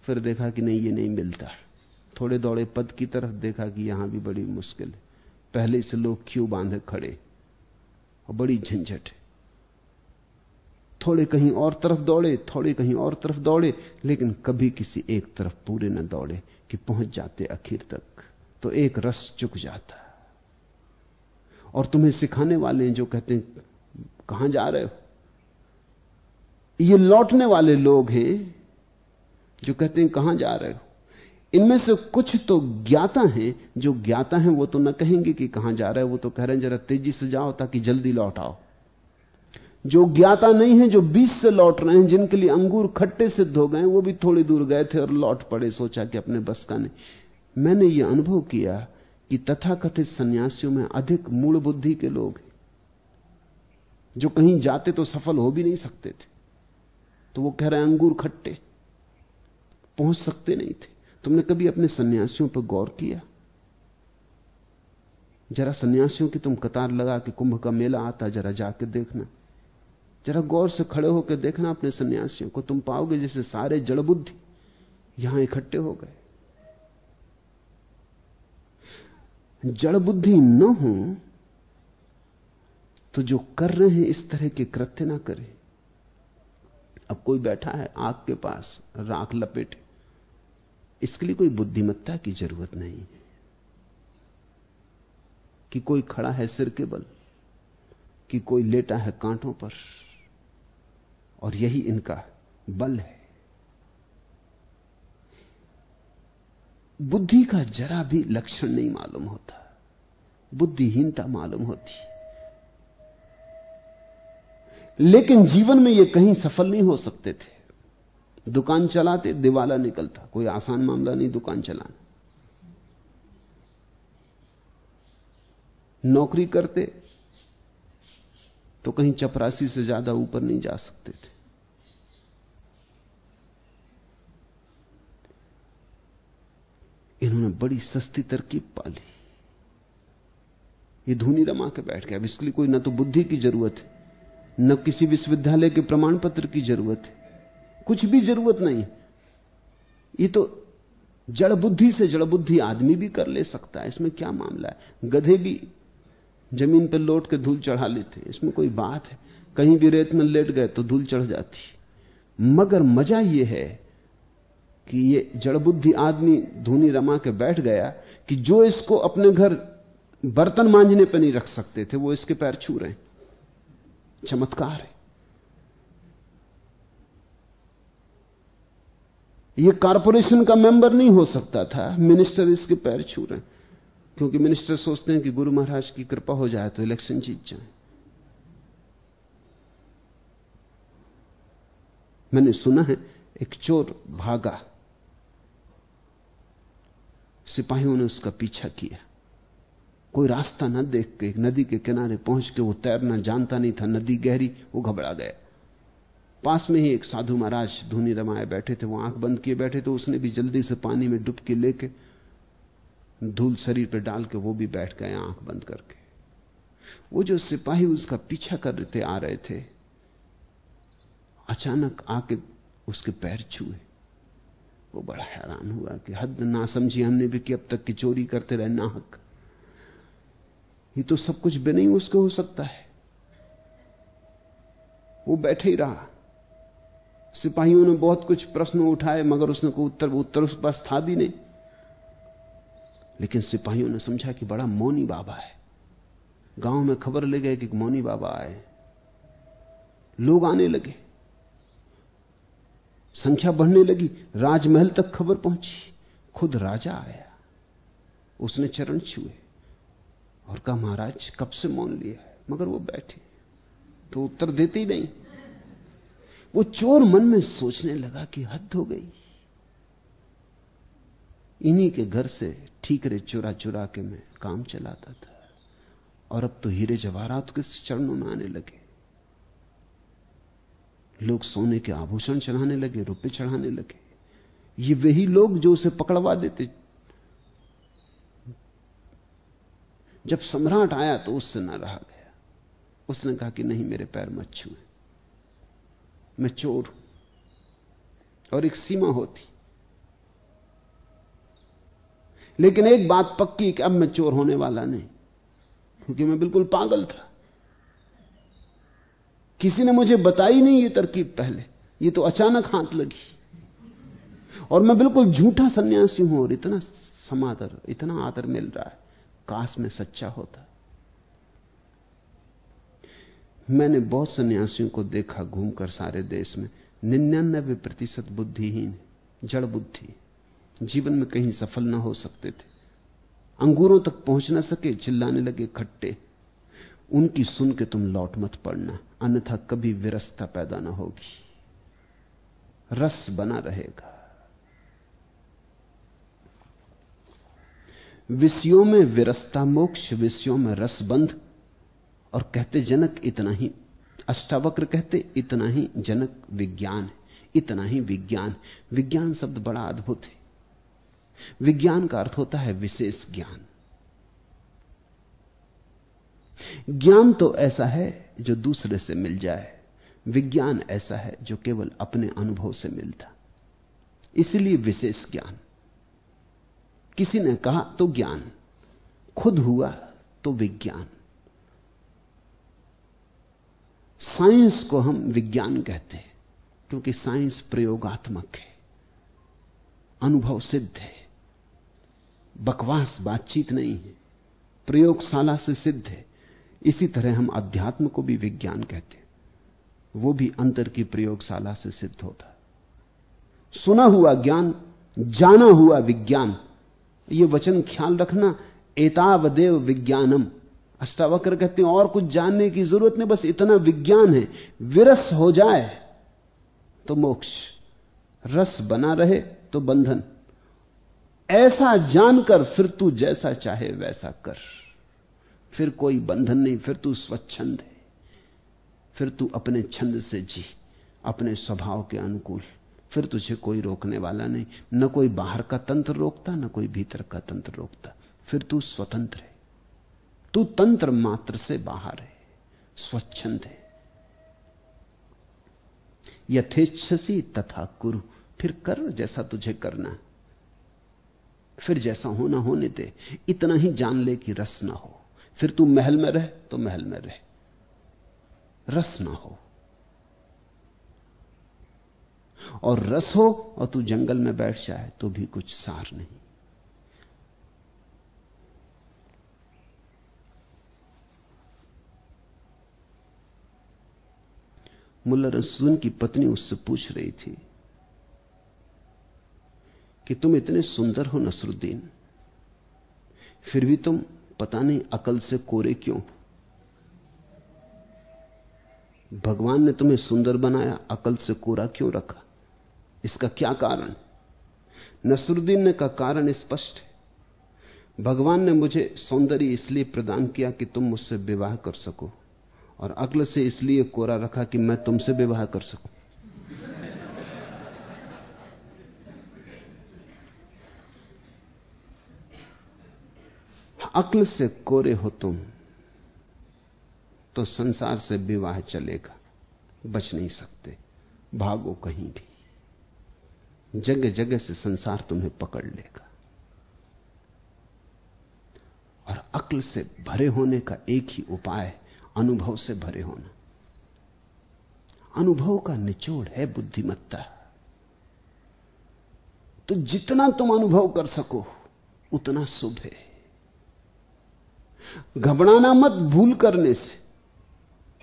फिर देखा कि नहीं, ये नहीं मिलता। थोड़े दौड़े पद की तरफ़ देखा कि यहाँ भी बड़ी मुश्किल है। पहले से लोग क्यों बांधे खड़े? और बड़ी झंझट है। थोड़े कहीं और तरफ़ दौड़े, थोड़े कहीं और तरफ़ दौड़े, लेकिन कभी किसी एक तरफ़ पूरे न दौड़े कि पहुँच जाते आखिर तक। तो एक रस चुक जाता। और तुम्हें सिखाने वाले हैं जो कहते हैं, कहाँ जा रहे हो? ये लौटने वाले लोग हैं जो कहते हैं, कहाँ जा रहे हो? इनमें से कुछ तो ज्ञाता हैं, जो ज्ञाता हैं वो तो न कहेंगे कि कहाँ जा रहे हो, वो तो कह रहे हैं, जरा तेज़ी से जाओ ताकि जल्दी लौट आओ। जो ज्ञाता नहीं है, जो बीच से लौट रहे हैं, जिनके लिए अंगूर खट्टे सिद्ध हो गए वो भी थोड़ी दूर गए थे और लौट पड़े, सोचा कि अपने बस का नहीं। मैंने ये अनुभव किया कि तथाकथित सन्यासियों में अधिक मूल बुद्धि के लोग जो कहीं जाते तो सफल हो भी नहीं सकते थे। तो वो कह रहे हैं, अंगूर खट्टे। पहुँच सकते नहीं थे। तुमने कभी अपने सन्यासियों पर गौर किया? जरा सन्यासियों की तुम कतार लगा के कुंभ का मेला आता, जरा जाके देखना। जरा गौर से खड़े होकर देखना अपने सन्यासियों को। तुम पाओगे जैसे सारे जड़ बुद्धि यहाँ इकट्ठे हो गए। जड़ बुद्धि न हो तो जो कर रहे हैं इस तरह के कृत्य ना करें। अब कोई बैठा है आग के पास, राख लपेटे। इसके लिए कोई बुद्धिमत्ता की ज़रूरत नहीं है कि कोई खड़ा है सिर के बल, कि कोई लेटा है कांटों पर। और यही इनका बल है। बुद्धि का जरा भी लक्षण नहीं मालूम होता। बुद्धिहीनता मालूम होती। लेकिन जीवन में यह कहीं सफल नहीं हो सकते थे। दुकान चलाते, दिवाला निकलता। कोई आसान मामला नहीं, दुकान चलाना। नौकरी करते तो कहीं चपरासी से ज़्यादा ऊपर नहीं जा सकते थे। इन्होंने बड़ी सस्ती तरकीब पाली। ये धूनी रमा के बैठ गया अब इसके लिए कोई ना तो बुद्धि की ज़रूरत है, न किसी विश्वविद्यालय के प्रमाण पत्र की ज़रूरत है। कुछ भी ज़रूरत नहीं। ये तो जड़ बुद्धि से जड़ बुद्धि आदमी भी कर ले सकता है। इसमें क्या मामला है? गधे भी ज़मीन पर लौट के धूल चढ़ा लेते इसमें कोई बात है? कहीं भी रेत में लेट गए तो धूल चढ़ जाती मगर मज़ा यह है कि ये जड़ बुद्धि आदमी धूनी रमा के बैठ गया कि जो इसको अपने घर बर्तन मांझने पर नहीं रख सकते थे, वो इसके पैर छू रहे चमत्कार है। ये कारपोरेशन का मेंबर नहीं हो सकता था। मिनिस्टर इसके पैर छू रहे क्योंकि मिनिस्टर सोचते हैं कि गुरु महाराज की कृपा हो जाए तो इलेक्शन जीत जाए। मैंने सुना है, एक चोर भागा। सिपाहियों ने उसका पीछा किया। कोई रास्ता न देख के, नदी के किनारे पहुँच के वो तैरना जानता नहीं था, नदी गहरी, वो घबरा गया। पास में ही एक साधु महाराज धुनी रमाए बैठे थे, वो आँख बंद किए बैठे तो उसने भी जल्दी से पानी में डुबकी लेके धूल शरीर पर डाल के वो भी बैठ गए आँख बंद करके। वो जो सिपाही उसका पीछा करते आ रहे थे, अचानक आके उसके पैर छुए। वो बड़ा हैरान हुआ कि हद ना समझी हमने भी कि अब तक की चोरी करते रहे नाहक। ये तो सब कुछ भी नहीं उसको हो सकता है। वो बैठे ही रहा। सिपाहियों ने बहुत कुछ प्रश्न उठाए, मगर उसने कोई उत्तर उत्तर उस पास था भी नहीं। लेकिन सिपाहियों ने समझा कि बड़ा मौनी बाबा है। गाँव में खबर ले गए कि मौनी बाबा आए। लोग आने लगे। संख्या बढ़ने लगी। राजमहल तक खबर पहुँची। खुद राजा आया। उसने चरण छुए और कहा, महाराज, कब से मौन लिया है? मगर वो बैठे। तो उत्तर देते ही नहीं। वो चोर मन में सोचने लगा कि हद हो गई। इन्हीं के घर से ठीकरे चुरा चुरा के मैं काम चलाता था। और अब तो हीरे जवाहरात के चरणों में आने लगे। लोग सोने के आभूषण चढ़ाने लगे, रुपए चढ़ाने लगे। ये वही लोग जो उसे पकड़वा देते। जब सम्राट आया तो उससे ना रहा गया। उसने कहा कि नहीं, मेरे पैर मत छुए। मैं चोर हूँ और एक सीमा होती। लेकिन एक बात पक्की कि अब मैं चोर होने वाला नहीं। क्योंकि मैं बिल्कुल पागल था। किसी ने मुझे बताई नहीं ये तरकीब पहले। ये तो अचानक हाथ लगी। और मैं बिल्कुल झूठा सन्यासी हूँ और इतना समादर, इतना आदर मिल रहा है। काश में सच्चा होता। मैंने बहुत सन्यासियों को देखा घूमकर सारे देश में। निन्यानबे प्रतिशत बुद्धिहीन जड़ बुद्धि जीवन में कहीं सफल ना हो सकते थे। अंगूरों तक पहुँच ना सके, चिल्लाने लगे खट्टे। उनकी सुन के तुम लौट मत पड़ना, अन्यथा कभी विरसता पैदा ना होगी। रस बना रहेगा। विषयों में विरसता मोक्ष, विषयों में रसबंध और कहते जनक इतना ही। अष्टावक्र कहते इतना ही जनक विज्ञान है। इतना ही विज्ञान। विज्ञान शब्द बड़ा अद्भुत है। विज्ञान का अर्थ होता है विशेष ज्ञान। ज्ञान तो ऐसा है जो दूसरे से मिल जाए। विज्ञान ऐसा है जो केवल अपने अनुभव से मिलता। इसलिए विशेष ज्ञान। किसी ने कहा तो ज्ञान। खुद हुआ तो विज्ञान। साइंस को हम विज्ञान कहते हैं, क्योंकि साइंस प्रयोगात्मक है, अनुभव सिद्ध है, बकवास बातचीत नहीं है, प्रयोगशाला से सिद्ध है। इसी तरह हम अध्यात्म को भी विज्ञान कहते हैं, वो भी अंतर की प्रयोगशाला से सिद्ध होता। सुना हुआ ज्ञान, जाना हुआ विज्ञान, ये वचन ख्याल रखना एतावदेव विज्ञानम। अष्टावक्र कहते हैं, और कुछ जानने की ज़रूरत नहीं, बस इतना विज्ञान है। विरस हो जाए तो मोक्ष। रस बना रहे तो बंधन। ऐसा जानकर फिर तू जैसा चाहे वैसा कर। फिर कोई बंधन नहीं, फिर तू स्वच्छंद है। फिर तू अपने छंद से जी, अपने स्वभाव के अनुकूल। फिर तुझे कोई रोकने वाला नहीं, न कोई बाहर का तंत्र रोकता, न कोई भीतर का तंत्र रोकता। फिर तू स्वतंत्र है। तू तंत्र मात्र से बाहर है, स्वच्छंद है। यथेच्छसी तथा कुरु, फिर कर जैसा तुझे करना फिर जैसा होना होने दे, इतना ही जान ले कि रस ना हो। फिर तू महल में रह तो महल में रह। रस ना हो। और रस हो और तू जंगल में बैठ जाए तो भी कुछ सार नहीं। मुल्ला रसून की पत्नी उससे पूछ रही थी कि तुम इतने सुंदर हो नसरुद्दीन, फिर भी तुम पता नहीं अकल से कोरे क्यों? भगवान ने तुम्हें सुंदर बनाया, अकल से कोरा क्यों रखा? इसका क्या कारण? नसरुद्दीन ने का कारण स्पष्ट है। भगवान ने मुझे सौंदर्य इसलिए प्रदान किया कि तुम मुझसे विवाह कर सको। और अक्ल से इसलिए कोरा रखा कि मैं तुमसे विवाह कर सकूँ। अक्ल से कोरे हो तुम तो संसार से विवाह चलेगा, बच नहीं सकते, भागो कहीं भी। जगह जगह से संसार तुम्हें पकड़ लेगा। और अक्ल से भरे होने का एक ही उपाय है अनुभव से भरे होना। अनुभव का निचोड़ है बुद्धिमत्ता। तो जितना तुम अनुभव कर सको, उतना शुभ है। घबराना मत भूल करने से।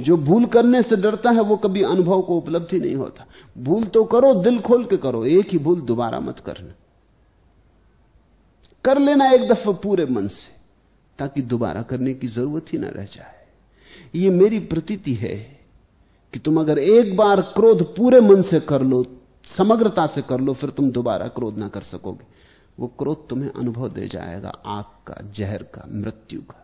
जो भूल करने से डरता है, वो कभी अनुभव को उपलब्धि नहीं होता। भूल तो करो, दिल खोल के करो, एक ही भूल दोबारा मत करना। कर लेना एक दफ़ा पूरे मन से, ताकि दोबारा करने की ज़रूरत ही ना रह जाए। ये मेरी प्रतीति है कि तुम अगर एक बार क्रोध पूरे मन से कर लो, समग्रता से कर लो, फिर तुम दोबारा क्रोध ना कर सकोगे। वो क्रोध तुम्हें अनुभव दे जाएगा, आग का, जहर का, मृत्यु का।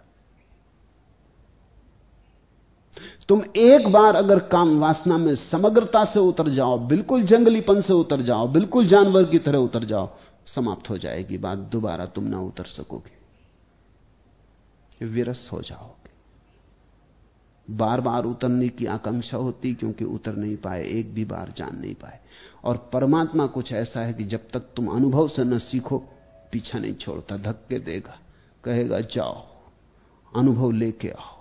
तुम एक बार अगर काम वासना में समग्रता से उतर जाओ, बिल्कुल जंगलीपन से उतर जाओ, बिल्कुल जानवर की तरह उतर जाओ, समाप्त हो जाएगी बात, दोबारा तुम ना उतर सकोगे। विरस हो जाओ। बार बार उतरने की आकांक्षा होती क्योंकि उतर नहीं पाए, एक भी बार जान नहीं पाए। और परमात्मा कुछ ऐसा है कि जब तक तुम अनुभव से न सीखो, पीछा नहीं छोड़ता, धक्के देगा, कहेगा, जाओ, अनुभव लेके आओ।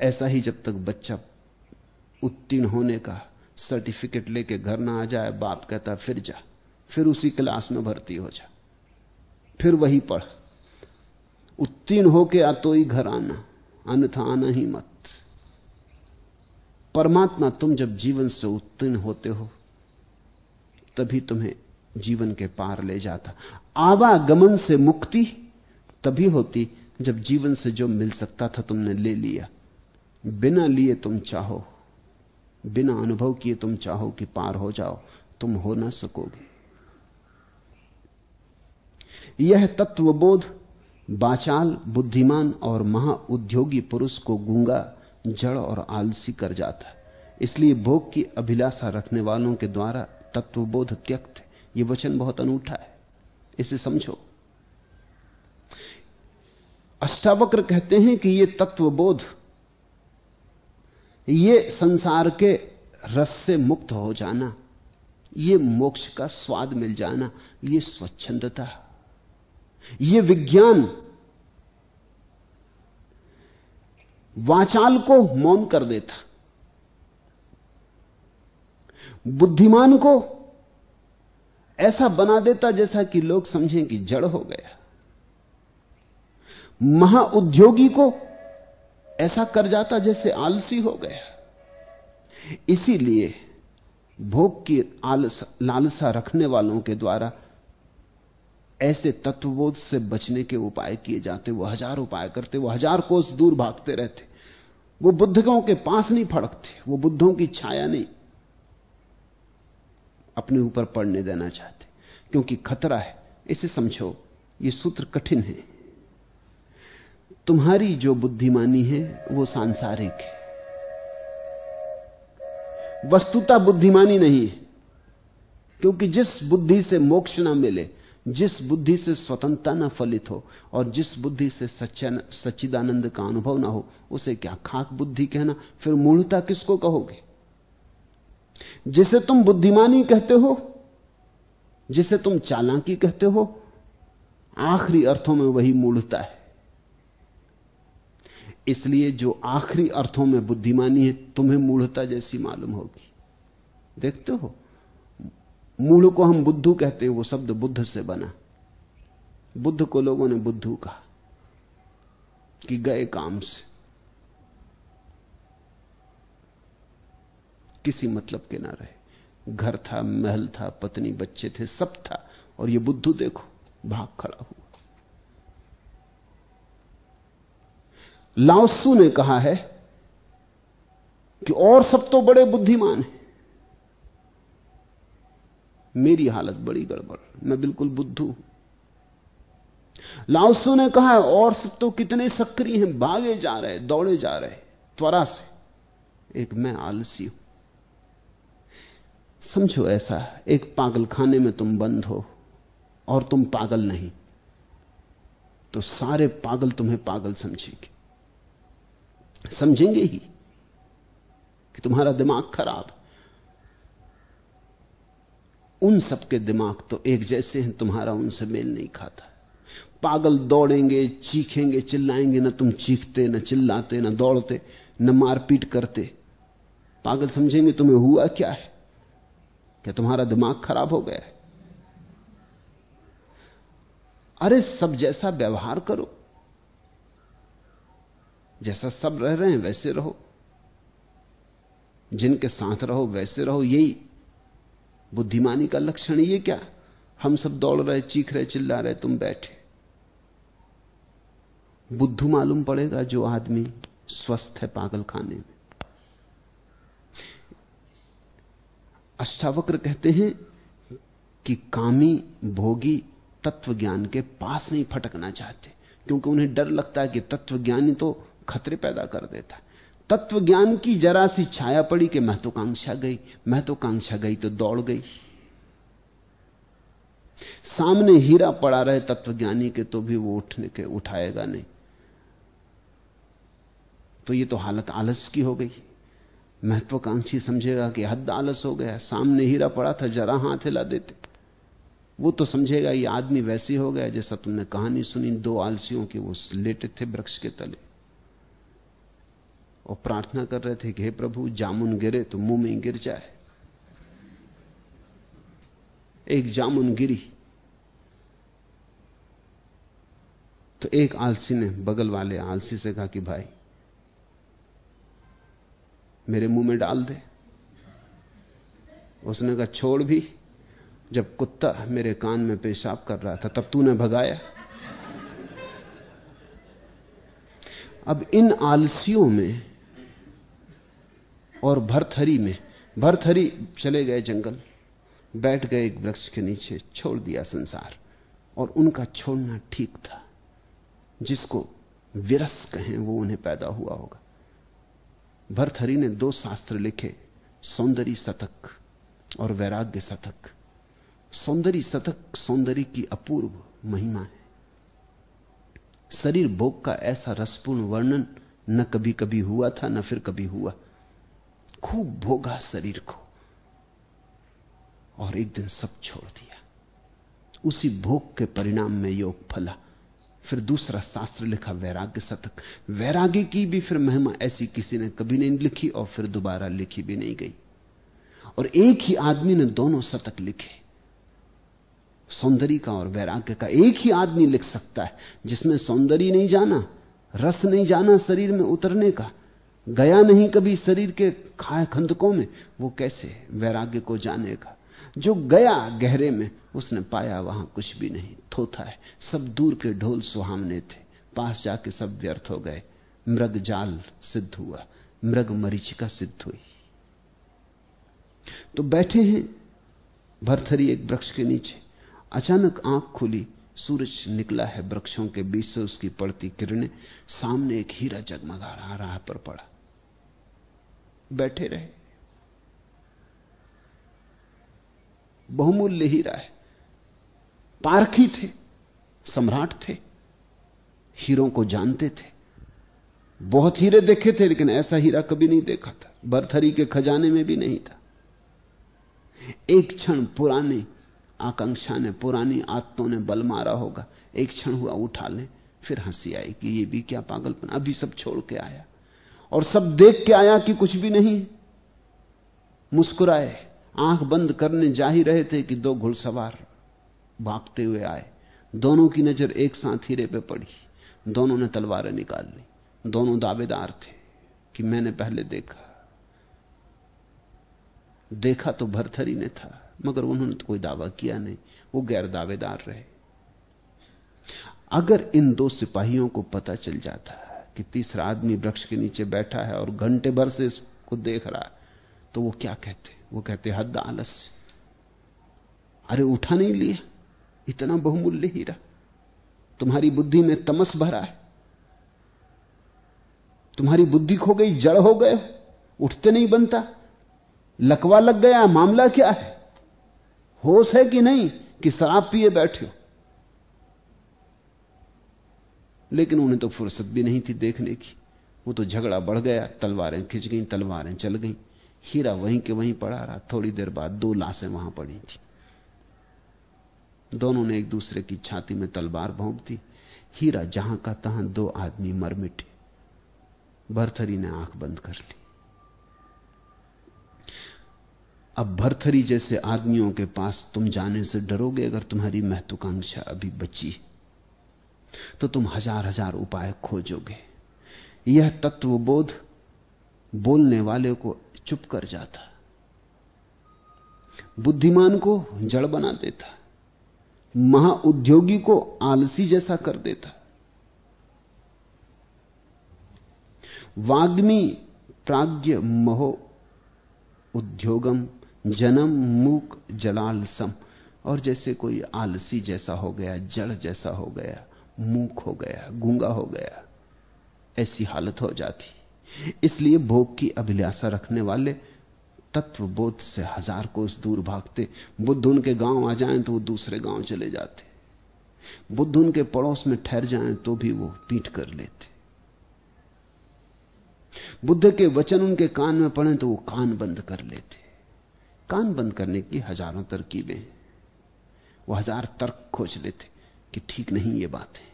ऐसा ही जब तक बच्चा उत्तीर्ण होने का सर्टिफिकेट लेके घर ना आ जाए, बाप कहता, फिर जा, फिर उसी क्लास में भर्ती हो जा, फिर वही पढ़। उत्तीर्ण होके आ तो ही घर आना, अन्यथा आना ही मत। परमात्मा तुम जब जीवन से उत्तीर्ण होते हो, तभी तुम्हें जीवन के पार ले जाता। आवागमन से मुक्ति तभी होती जब जीवन से जो मिल सकता था तुमने ले लिया। बिना लिए तुम चाहो, बिना अनुभव किए तुम चाहो कि पार हो जाओ, तुम हो ना सकोगे। यह तत्वबोध बाचाल, बुद्धिमान और महाउद्योगी पुरुष को गूँगा जड़ और आलसी कर जाता है। इसलिए भोग की अभिलाषा रखने वालों के द्वारा तत्वबोध त्यक्त यह वचन बहुत अनूठा है। इसे समझो। अष्टावक्र कहते हैं कि यह तत्वबोध, ये संसार के रस से मुक्त हो जाना यह मोक्ष का स्वाद मिल जाना यह स्वच्छंदता यह विज्ञान वाचाल को मौन कर देता। बुद्धिमान को ऐसा बना देता जैसा कि लोग समझें कि जड़ हो गया। महाउद्योगी को ऐसा कर जाता जैसे आलसी हो गया। इसीलिए भोग की आलस, लालसा रखने वालों के द्वारा ऐसे तत्वबोध से बचने के उपाय किए जाते, वो हज़ार उपाय करते, वो हज़ार कोस दूर भागते रहते। वो बुद्धों के पास नहीं फड़कते, वो बुद्धों की छाया नहीं। अपने ऊपर पड़ने देना चाहते, क्योंकि खतरा है। इसे समझो, ये सूत्र कठिन है। तुम्हारी जो बुद्धिमानी है, वो सांसारिक है। वस्तुता बुद्धिमानी नहीं है, क्योंकि जिस बुद्धि से मोक्ष ना मिले जिस बुद्धि से स्वतंत्रता न फलित हो और जिस बुद्धि से सच्चा सच्चिदानंद का अनुभव ना हो, उसे क्या खाक बुद्धि कहना? फिर मूढ़ता किसको कहोगे? जिसे तुम बुद्धिमानी कहते हो, जिसे तुम चालाकी कहते हो, आखिरी अर्थों में वही मूढ़ता है। इसलिए जो आखिरी अर्थों में बुद्धिमानी है, तुम्हें मूढ़ता जैसी मालूम होगी। देखते हो? मूढ़ को हम बुद्धू कहते हैं, वो शब्द बुद्ध से बना। बुद्ध को लोगों ने बुद्धू कहा कि गए काम से। किसी मतलब के ना रहे। घर था, महल था, पत्नी, बच्चे थे, सब था, और ये बुद्धू देखो, भाग खड़ा हुआ। लाओसू ने कहा है कि और सब तो बड़े बुद्धिमान हैं। मेरी हालत बड़ी गड़बड़। मैं बिल्कुल बुद्धू लाओसू ने कहा, और सब तो कितने सक्रिय हैं, भागे जा रहे, दौड़े जा रहे, त्वरा से। एक मैं आलसी हूँ। समझो ऐसा, एक पागल खाने में तुम बंद हो, और तुम पागल नहीं तो सारे पागल तुम्हें पागल समझेंगे। समझेंगे ही कि तुम्हारा दिमाग खराब उन सबके दिमाग तो एक जैसे हैं, तुम्हारा उनसे मेल नहीं खाता। पागल दौड़ेंगे, चीखेंगे, चिल्लाएँगे, ना तुम चीखते, ना चिल्लाते, ना दौड़ते, न मारपीट करते। पागल समझेंगे तुम्हें हुआ क्या है? क्या तुम्हारा दिमाग खराब हो गया है? अरे सब जैसा व्यवहार करो। जैसा सब रह रहे हैं, वैसे रहो। जिनके साथ रहो, वैसे रहो, यही बुद्धिमानी का लक्षण ये क्या? हम सब दौड़ रहे, चीख रहे, चिल्ला रहे, तुम बैठे। बुद्धू मालूम पड़ेगा जो आदमी स्वस्थ है पागल खाने में। अष्टावक्र कहते हैं कि कामी भोगी तत्व ज्ञान के पास नहीं फटकना चाहते, क्योंकि उन्हें डर लगता है कि तत्व ज्ञानी तो खतरे पैदा कर देता है। तत्व ज्ञान की जरा सी छाया पड़ी कि महत्वाकांक्षा गई। महत्वाकांक्षा गई तो दौड़ गई। सामने हीरा पड़ा रहे तत्वज्ञानी के तो भी वो उठने के, उठाएगा नहीं। तो ये तो हालत आलस की हो गई। महत्वाकांक्षी समझेगा कि हद आलस हो गया। सामने हीरा पड़ा था, जरा हाथ हिला देते। वो तो समझेगा, ये आदमी वैसे हो गया जैसा तुमने कहानी सुनी, दो आलसियों की वो लेटे थे वृक्ष के तले। और प्रार्थना कर रहे थे कि हे प्रभु, जामुन गिरे तो मुँह में गिर जाए। एक जामुन गिरी तो एक आलसी ने बगल वाले आलसी से कहा कि भाई, मेरे मुँह में डाल दे। उसने कहा, छोड़ भी, जब कुत्ता मेरे कान में पेशाब कर रहा था, तब तूने भगाया। अब इन आलसियों में और भरथरी में, भरथरी चले गए जंगल, बैठ गए एक वृक्ष के नीचे, छोड़ दिया संसार, और उनका छोड़ना ठीक था। जिसको विरस कहें वो उन्हें पैदा हुआ होगा। भरथरी ने दो शास्त्र लिखे, सौंदर्य शतक और वैराग्य शतक सौंदर्य शतक सौंदर्य की अपूर्व महिमा है। शरीर भोग का ऐसा रसपूर्ण वर्णन न कभी कभी हुआ था, न फिर कभी हुआ। खूब भोगा शरीर को। और एक दिन सब छोड़ दिया। उसी भोग के परिणाम में योग फला। फिर दूसरा शास्त्र लिखा, वैराग्य शतक। वैराग्य की भी फिर महिमा ऐसी किसी ने कभी नहीं लिखी और फिर दोबारा लिखी भी नहीं गई। और एक ही आदमी ने दोनों शतक लिखे। सौंदर्य का और वैराग्य का एक ही आदमी लिख सकता है। जिसने सौंदर्य नहीं जाना, रस नहीं जाना शरीर में उतरने का गया नहीं कभी शरीर के खाए खंदकों में, वो कैसे वैराग्य को जानेगा? जो गया गहरे में, उसने पाया वहाँ कुछ भी नहीं। थोथा है। सब दूर के ढोल सुहामने थे। पास जाके सब व्यर्थ हो गए। मृग जाल सिद्ध हुआ। मृग मरीचिका सिद्ध हुई। तो बैठे हैं भरथरी एक वृक्ष के नीचे। अचानक आँख खुली। सूरज निकला है वृक्षों के बीच से। उसकी पड़ती किरणें सामने एक हीरा जगमगा रहा राह पर पड़ा। बैठे रहे। बहुमूल्य हीरा है पारखी थे, सम्राट थे, हीरों को जानते थे। बहुत हीरे देखे थे, लेकिन ऐसा हीरा कभी नहीं देखा था। बरथरी के खजाने में भी नहीं था। एक क्षण पुरानी आकांक्षा ने, पुरानी आत्तों ने बल मारा होगा। एक क्षण हुआ, उठा ले, फिर हँसी आई कि ये भी क्या पागलपन। अभी सब छोड़ के आया। और सब देख के आया कि कुछ भी नहीं। मुस्कुराए, आँख बंद करने जा ही रहे थे कि दो घुड़सवार भागते हुए आए। दोनों की नज़र एक साथ हीरे पे पड़ी। दोनों ने तलवारें निकाल ली। दोनों दावेदार थे कि मैंने पहले देखा। देखा तो भरथरी ने था, मगर उन्होंने तो कोई दावा किया नहीं। वो गैर दावेदार रहे। अगर इन दो सिपाहियों को पता चल जाता कि तीसरा आदमी वृक्ष के नीचे बैठा है और घंटे भर से इसको देख रहा है। तो वो क्या कहते? वो कहते, हद आलस। अरे उठा नहीं लिया इतना बहुमूल्य हीरा। तुम्हारी बुद्धि में तमस भरा है। तुम्हारी बुद्धि खो गई, जड़ हो गए। उठते नहीं बनता। लकवा लग गया, मामला क्या है? होश है कि नहीं कि शराब पिए बैठे हो? लेकिन उन्हें तो फुर्सत भी नहीं थी देखने की। वो तो झगड़ा बढ़ गया, तलवारें खिंच गई, तलवारें चल गई। हीरा वहीं के वहीं पड़ा रहा, थोड़ी देर बाद दो लाशें वहाँ पड़ी थी। दोनों ने एक दूसरे की छाती में तलवार भोंक दी। हीरा जहाँ का तहां दो आदमी मर मिटे। भरथरी ने आँख बंद कर ली। अब भरथरी जैसे आदमियों के पास तुम जाने से डरोगे अगर तुम्हारी महत्वाकांक्षा अभी बची तो तुम हज़ार हज़ार उपाय खोजोगे। यह तत्वबोध बोलने वाले को चुप कर जाता। बुद्धिमान को जड़ बना देता। महाउद्योगी को आलसी जैसा कर देता। वाग्मी प्राज्ञ महो उद्योगम जन्म मूक जलाल सम और जैसे कोई आलसी जैसा हो गया, जड़ जैसा हो गया मूक हो गया, गूँगा हो गया। ऐसी हालत हो जाती। इसलिए भोग की अभिलाषा रखने वाले तत्वबोध से हज़ार कोस दूर भागते। बुद्ध उनके गाँव आ जाएँ तो वो दूसरे गाँव चले जाते। बुद्ध उनके पड़ोस में ठहर जाएँ तो भी वो पीट कर लेते। बुद्ध के वचन उनके कान में पड़े तो वो कान बंद कर लेते। कान बंद करने की हज़ारों तरकीबें, वो हज़ार तर्क खोज लेते। कि ठीक नहीं ये बात। है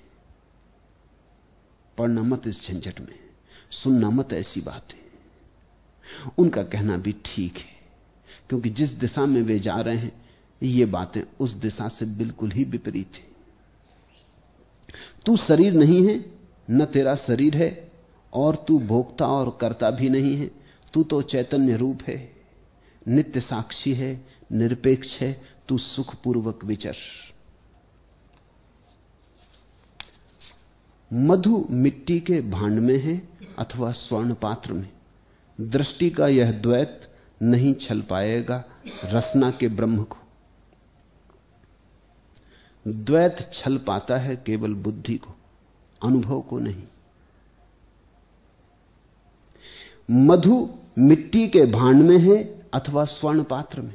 पढ़ना मत इस झंझट में, सुनना मत ऐसी बातें। उनका कहना भी ठीक है, क्योंकि जिस दिशा में वे जा रहे हैं, ये बातें उस दिशा से बिल्कुल ही विपरीत है। तू शरीर नहीं है, न तेरा शरीर है, और तू भोक्ता और करता भी नहीं है, तू तो चैतन्य रूप है। नित्य साक्षी है, निरपेक्ष है, तू सुखपूर्वक विचर। मधु मिट्टी के भांड में है अथवा स्वर्ण पात्र में। दृष्टि का यह द्वैत नहीं छल पाएगा रसना के ब्रह्म को। द्वैत छल पाता है केवल बुद्धि को, अनुभव को नहीं। मधु मिट्टी के भांड में है अथवा स्वर्ण पात्र में।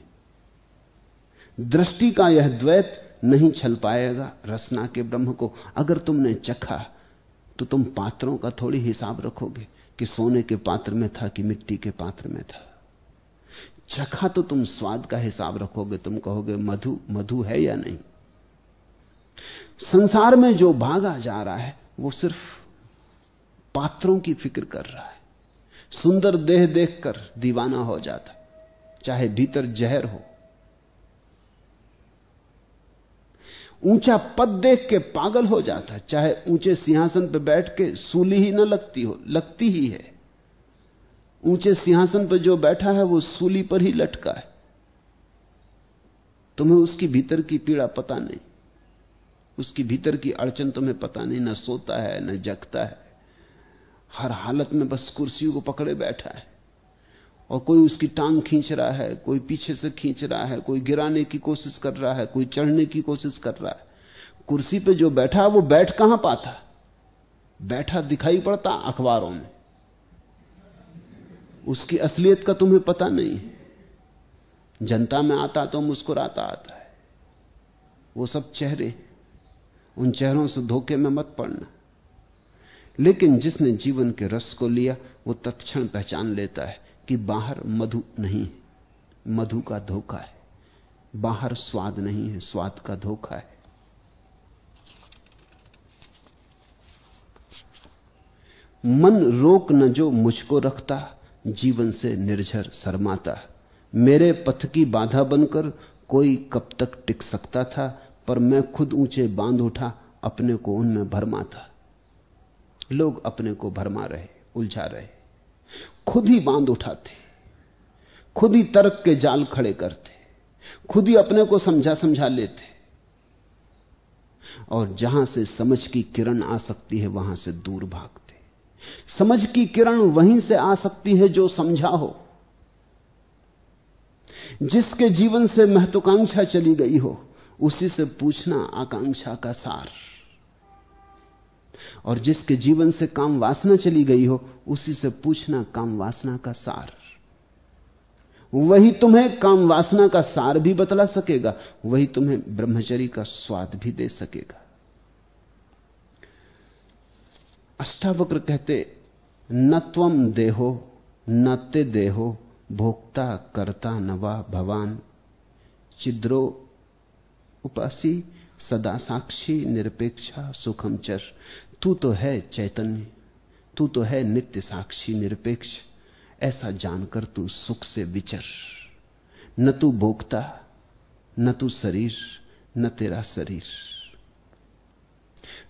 दृष्टि का यह द्वैत नहीं छल पाएगा रसना के ब्रह्म को। अगर तुमने चखा तो तुम पात्रों का थोड़ी हिसाब रखोगे कि सोने के पात्र में था कि मिट्टी के पात्र में था। चखा तो तुम स्वाद का हिसाब रखोगे, तुम कहोगे, मधु मधु है या नहीं? संसार में जो भागा जा रहा है, वो सिर्फ़ पात्रों की फ़िक्र कर रहा है। सुंदर देह देखकर दीवाना हो जाता, चाहे भीतर जहर हो ऊँचा पद देख के पागल हो जाता चाहे ऊँचे सिंहासन पर बैठ के सूली ही ना लगती हो, लगती ही है। ऊँचे सिंहासन पर जो बैठा है, वो सूली पर ही लटका है। तुम्हें उसकी भीतर की पीड़ा पता नहीं। उसकी भीतर की अड़चन तुम्हें पता नहीं, ना सोता है, ना जगता है। हर हालत में बस कुर्सियों को पकड़े बैठा है। और कोई उसकी टांग खींच रहा है, कोई पीछे से खींच रहा है, कोई गिराने की कोशिश कर रहा है, कोई चढ़ने की कोशिश कर रहा है। कुर्सी पे जो बैठा, वो बैठ कहाँ पाता? बैठा दिखाई पड़ता अखबारों में। उसकी असलियत का तुम्हें पता नहीं। जनता में आता तो मुस्कुराता आता है। वो सब चेहरे, उन चेहरों से धोखे में मत पड़ना। लेकिन जिसने जीवन के रस को लिया, वो तत्क्षण पहचान लेता है। कि बाहर मधु नहीं मधु का धोखा है। बाहर स्वाद नहीं है, स्वाद का धोखा है। मन रोक न जो मुझको रखता, जीवन से निर्झर शर्माता। मेरे पथ की बाधा बनकर कोई कब तक टिक सकता था, पर मैं खुद ऊँचे बाँध उठा, अपने को उनमें भरमा था लोग अपने को भरमा रहे, उलझा रहे। खुद ही बाँध उठाते, खुद ही तर्क के जाल खड़े करते, खुद ही अपने को समझा समझा लेते। और जहाँ से समझ की किरण आ सकती है, वहाँ से दूर भागते। समझ की किरण वहीं से आ सकती है जो समझा हो, जिसके जीवन से महत्वाकांक्षा चली गई हो, उसी से पूछना आकांक्षा का सार। और जिसके जीवन से काम वासना चली गई हो, उसी से पूछना काम वासना का सार। वही तुम्हें काम वासना का सार भी बतला सकेगा, वही तुम्हें ब्रह्मचरी का स्वाद भी दे सकेगा। अष्टावक्र कहते, न त्वम देहो, न ते देहो, भोक्ता करता नवा भवान। चिद्रो उपासी सदा साक्षी, निरपेक्षा, सुखम चर। तू तो है चैतन्य, तू तो है नित्य साक्षी, निरपेक्ष। ऐसा जानकर तू सुख से विचर। न तू भोगता, न तू शरीर, न तेरा शरीर।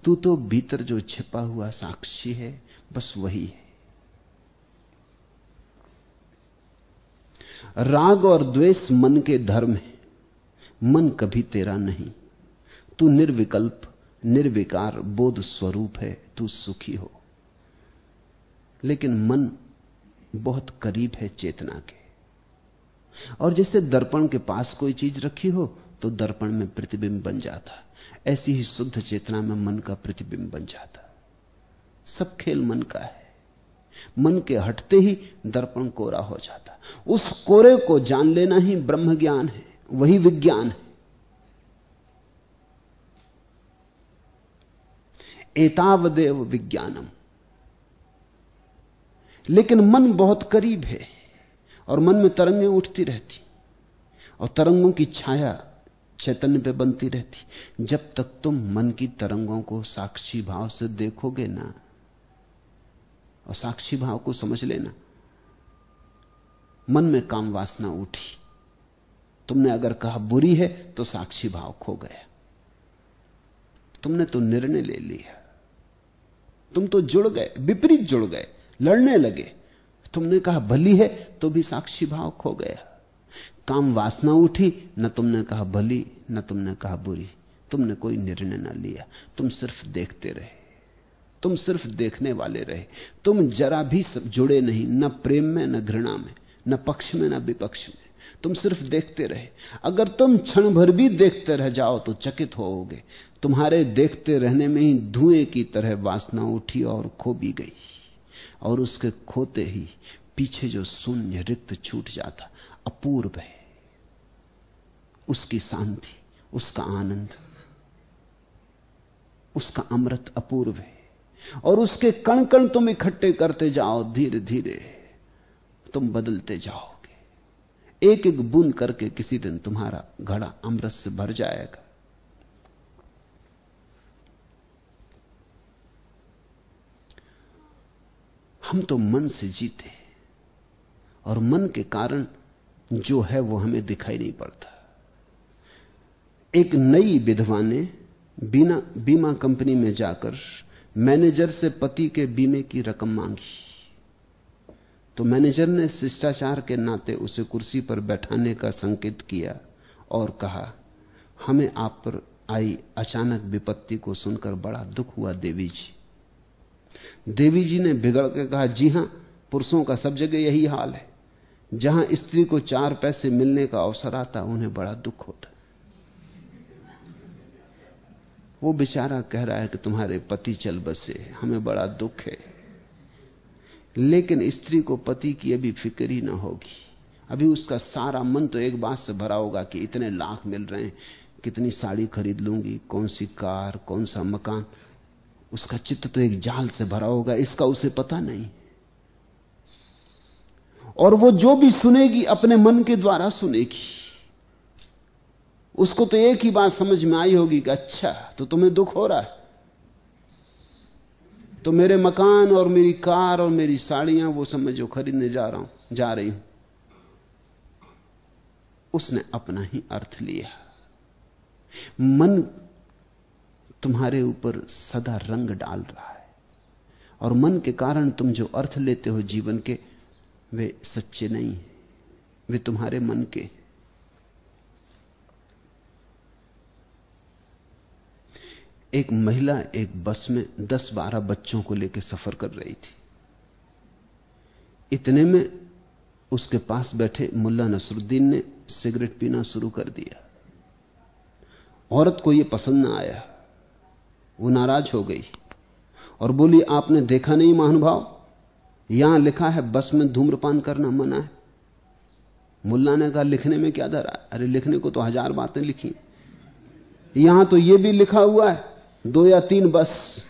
तू तो भीतर जो छिपा हुआ साक्षी है, बस वही है। राग और द्वेष मन के धर्म है। मन कभी तेरा नहीं। तू निर्विकल्प, निर्विकार, बोध स्वरूप है, तू सुखी हो। लेकिन मन बहुत करीब है चेतना के। और जैसे दर्पण के पास कोई चीज़ रखी हो तो दर्पण में प्रतिबिंब बन जाता। ऐसी ही शुद्ध चेतना में मन का प्रतिबिंब बन जाता। सब खेल मन का है। मन के हटते ही दर्पण कोरा हो जाता। उस कोरे को जान लेना ही ब्रह्म ज्ञान है, वही विज्ञान है। एतावदेव विज्ञानम। लेकिन मन बहुत करीब है और मन में तरंगें उठती रहती और तरंगों की छाया चैतन्य पे बनती रहती। जब तक तुम मन की तरंगों को साक्षी भाव से देखोगे ना और साक्षी भाव को समझ लेना, मन में काम वासना उठी। तुमने अगर कहा बुरी है तो साक्षी भाव खो गया। तुमने तो निर्णय ले लिया। तुम तो जुड़ गए, विपरीत जुड़ गए, लड़ने लगे। तुमने कहा, भली है तो भी साक्षी भाव खो गया। काम वासना उठी, न तुमने कहा, भली, न तुमने कहा, बुरी। तुमने कोई निर्णय ना लिया। तुम सिर्फ़ देखते रहे। तुम सिर्फ़ देखने वाले रहे। तुम जरा भी जुड़े नहीं, न प्रेम में, न घृणा में, न पक्ष में, न विपक्ष में। तुम सिर्फ़ देखते रहे। अगर तुम क्षण भर भी देखते रह जाओ तो चकित होोगे तुम्हारे देखते रहने में ही धुएँ की तरह वासना उठी और खो भी गई। और उसके खोते ही पीछे जो शून्य रिक्त छूट जाता, अपूर्व है। उसकी शांति, उसका आनंद, उसका अमृत अपूर्व है। और उसके कण कण तुम इकट्ठे करते जाओ धीरे धीरे तुम बदलते जाओगे एक एक बूंद करके किसी दिन तुम्हारा घड़ा अमृत से भर जाएगा। हम तो मन से जीते और मन के कारण जो है वो हमें दिखाई नहीं पड़ता। एक नई विधवा ने बीना, बीमा कंपनी में जाकर मैनेजर से पति के बीमे की रकम मांगी। तो मैनेजर ने शिष्टाचार के नाते उसे कुर्सी पर बैठाने का संकेत किया और कहा, हमें आप पर आई अचानक विपत्ति को सुनकर बड़ा दुख हुआ, देवी जी। देवी जी ने बिगड़ के कहा, जी हाँ, पुरुषों का सब जगह यही हाल है। जहाँ स्त्री को चार पैसे मिलने का अवसर आता, उन्हें बड़ा दुख होता। वो बेचारा कह रहा है कि तुम्हारे पति चल बसे, हमें बड़ा दुख है। लेकिन स्त्री को पति की अभी फ़िक्र ही ना होगी। अभी उसका सारा मन तो एक बात से भरा होगा कि इतने लाख मिल रहे हैं, कितनी साड़ी खरीद लूँगी कौन सी कार कौन सा मकान। उसका चित्त तो एक जाल से भरा होगा, इसका उसे पता नहीं। और वो जो भी सुनेगी, अपने मन के द्वारा सुनेगी। उसको तो एक ही बात समझ में आई होगी कि अच्छा तो तुम्हें दुख हो रहा है। तो मेरे मकान और मेरी कार और मेरी साड़ियाँ वो मैं जो खरीदने जा रहा हूँ, जा रही हूँ। उसने अपना ही अर्थ लिया। मन तुम्हारे ऊपर सदा रंग डाल रहा है। और मन के कारण तुम जो अर्थ लेते हो जीवन के, वे सच्चे नहीं वे तुम्हारे मन के एक महिला एक बस में 10-12 बच्चों को लेकर सफ़र कर रही थी। इतने में उसके पास बैठे मुल्ला नसरुद्दीन ने सिगरेट पीना शुरू कर दिया। औरत को यह पसंद ना आया। वो नाराज़ हो गई और बोली, आपने देखा नहीं महानुभाव? यहाँ लिखा है, बस में धूम्रपान करना मना है। मुल्ला ने कहा, लिखने में क्या धरा अरे, लिखने को तो हज़ार बातें लिखी यहाँ तो यह भी लिखा हुआ है दो या तीन बस।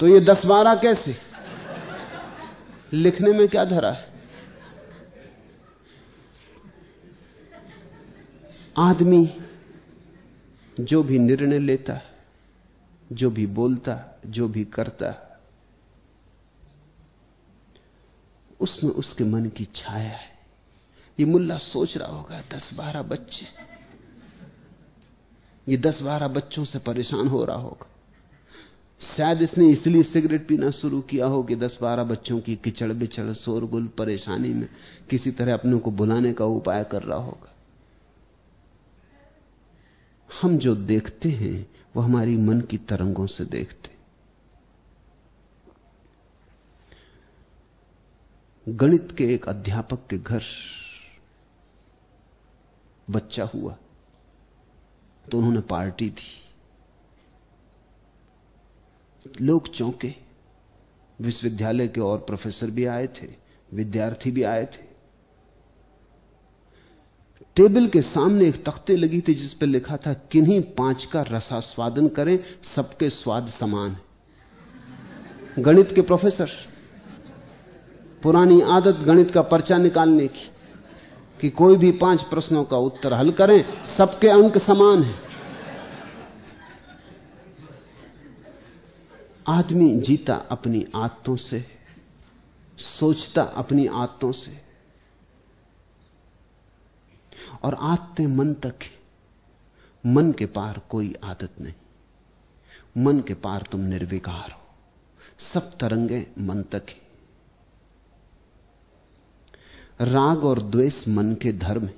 तो ये दस बारह कैसे? लिखने में क्या धरा है? आदमी जो भी निर्णय लेता, जो भी बोलता, जो भी करता, उसमें उसके मन की छाया है। ये मुल्ला सोच रहा होगा, दस बारह बच्चे। ये दस बारह बच्चों से परेशान हो रहा होगा। शायद इसने इसलिए सिगरेट पीना शुरू किया हो कि दस बारह बच्चों की किचड़ बिचड़, शोरगुल, परेशानी में किसी तरह अपने को बुलाने का उपाय कर रहा होगा। हम जो देखते हैं, वो हमारी मन की तरंगों से देखते गणित के एक अध्यापक के घर बच्चा हुआ तो उन्होंने पार्टी दी। लोग चौंके। विश्वविद्यालय के और प्रोफेसर भी आए थे, विद्यार्थी भी आए थे। टेबल के सामने एक तख्ते लगी थी जिस पर लिखा था, किन्हीं पाँच का रसास्वादन करें, सबके स्वाद समान है। गणित के प्रोफेसर। पुरानी आदत गणित का पर्चा निकालने की। कि कोई भी पाँच प्रश्नों का उत्तर हल करें, सबके अंक समान हैं। आदमी जीता अपनी आदतों से, सोचता अपनी आदतों से। और आदतें मन तक है। मन के पार कोई आदत नहीं। मन के पार तुम निर्विकार हो। सब तरंगे मन तक है। राग और द्वेष मन के धर्म है।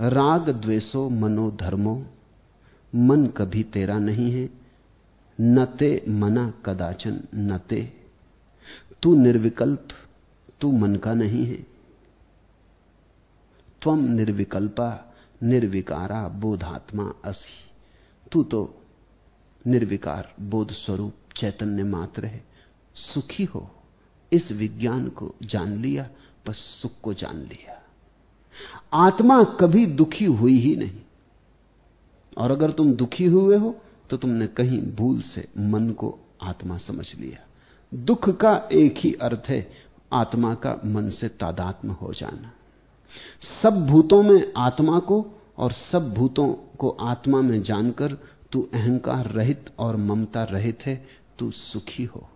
राग द्वेषो मनो धर्मो, मन कभी तेरा नहीं है, न ते मना कदाचन न ते। तू निर्विकल्प, तू मन का नहीं है। त्वम निर्विकल्पा, निर्विकारा बोधात्मा असी। तू तो निर्विकार, बोध स्वरूप, चैतन्य मात्र है। सुखी हो, इस विज्ञान को जान लिया बस सुख को जान लिया। आत्मा कभी दुखी हुई ही नहीं। और अगर तुम दुखी हुए हो तो तुमने कहीं भूल से मन को आत्मा समझ लिया। दुख का एक ही अर्थ है, आत्मा का मन से तादात्म हो जाना। सब भूतों में आत्मा को और सब भूतों को आत्मा में जानकर तू अहंकार रहित और ममता रहित है, तू सुखी हो।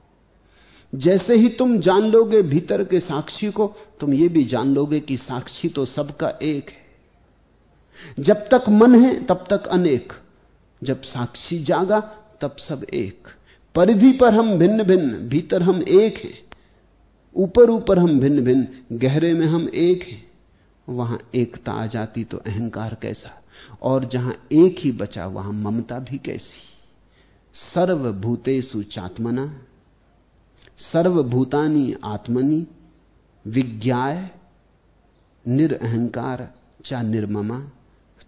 जैसे ही तुम जान लोगे भीतर के साक्षी को, तुम यह भी जान लोगे कि साक्षी तो सबका एक है। जब तक मन है, तब तक अनेक। जब साक्षी जागा, तब सब एक। परिधि पर हम भिन्न भिन्न भीतर हम एक हैं। ऊपर ऊपर हम भिन्न भिन्न गहरे में हम एक हैं। वहाँ एकता आ जाती तो अहंकार कैसा? और जहाँ एक ही बचा, वहाँ ममता भी कैसी? सर्वभूतेषु चात्मना। सर्वभूतानी आत्मनि विज्ञाय निरअहकार चा निर्ममा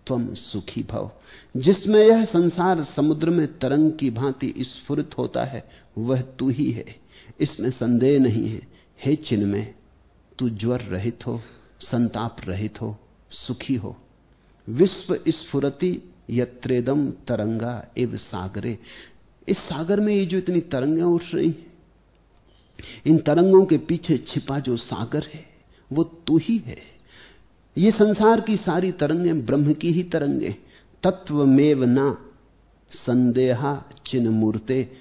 त्वम सुखी भव। जिसमें यह संसार समुद्र में तरंग की भांति स्फुरित होता है, वह तू ही है। इसमें संदेह नहीं है। हे चिन्ह में तू ज्वर रहित हो, संताप रहित हो, सुखी हो। विश्व स्फुरति यत्रेदम तरंगा एव सागरे। इस सागर में ये जो इतनी तरंगें उठ रही इन तरंगों के पीछे छिपा जो सागर है, वो तू ही है। ये संसार की सारी तरंगें ब्रह्म की ही तरंगें। तत्वमेव ना, संदेहा चिन्ह मूर्ते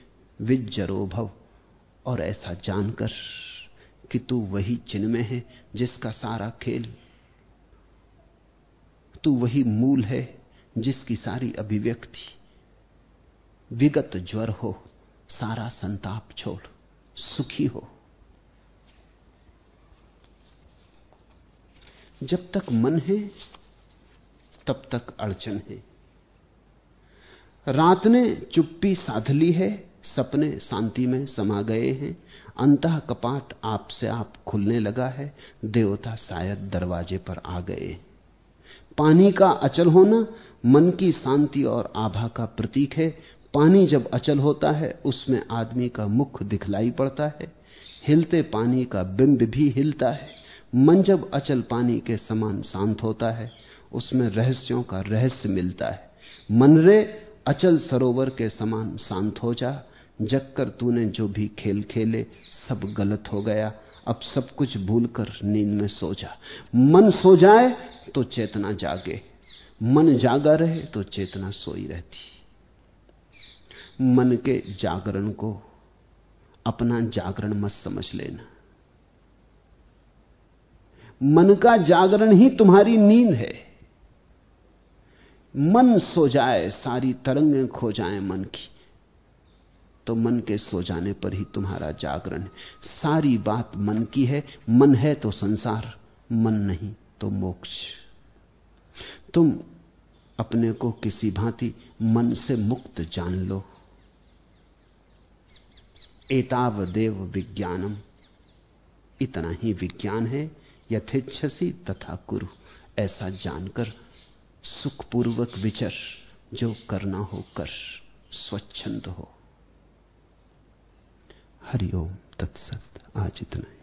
विजरो भव। और ऐसा जानकर कि तू वही चिन्ह में है जिसका सारा खेल, तू वही मूल है जिसकी सारी अभिव्यक्ति। विगत ज्वर हो, सारा संताप छोड़। सुखी हो। जब तक मन है, तब तक अड़चन है। रात ने चुप्पी साध ली है, सपने शांति में समा गए हैं। अंत कपाट आपसे आप खुलने लगा है, देवता शायद दरवाजे पर आ गए। पानी का अचल होना मन की शांति और आभा का प्रतीक है पानी जब अचल होता है, उसमें आदमी का मुख दिखलाई पड़ता है। हिलते पानी का बिंब भी हिलता है। मन जब अचल पानी के समान शांत होता है, उसमें रहस्यों का रहस्य मिलता है। मन रे, अचल सरोवर के समान शांत हो जा। जगकर तूने जो भी खेल खेले, सब गलत हो गया। अब सब कुछ भूलकर नींद में सो जा। मन सो जाए तो चेतना जागे। मन जागा रहे तो चेतना सोई रहती। मन के जागरण को अपना जागरण मत समझ लेना। मन का जागरण ही तुम्हारी नींद है। मन सो जाए, सारी तरंगें खो जाए मन की तो मन के सो जाने पर ही तुम्हारा जागरण। है सारी बात मन की है, मन है तो संसार, मन नहीं तो मोक्ष। तुम अपने को किसी भांति मन से मुक्त जान लो। एताव देव विज्ञानम। इतना ही विज्ञान है, यथेच्छसी तथा कुरु। ऐसा जानकर सुखपूर्वक विचर, जो करना हो कर, स्वच्छंद हो। हरिओम तत्सत, आज इतना ही।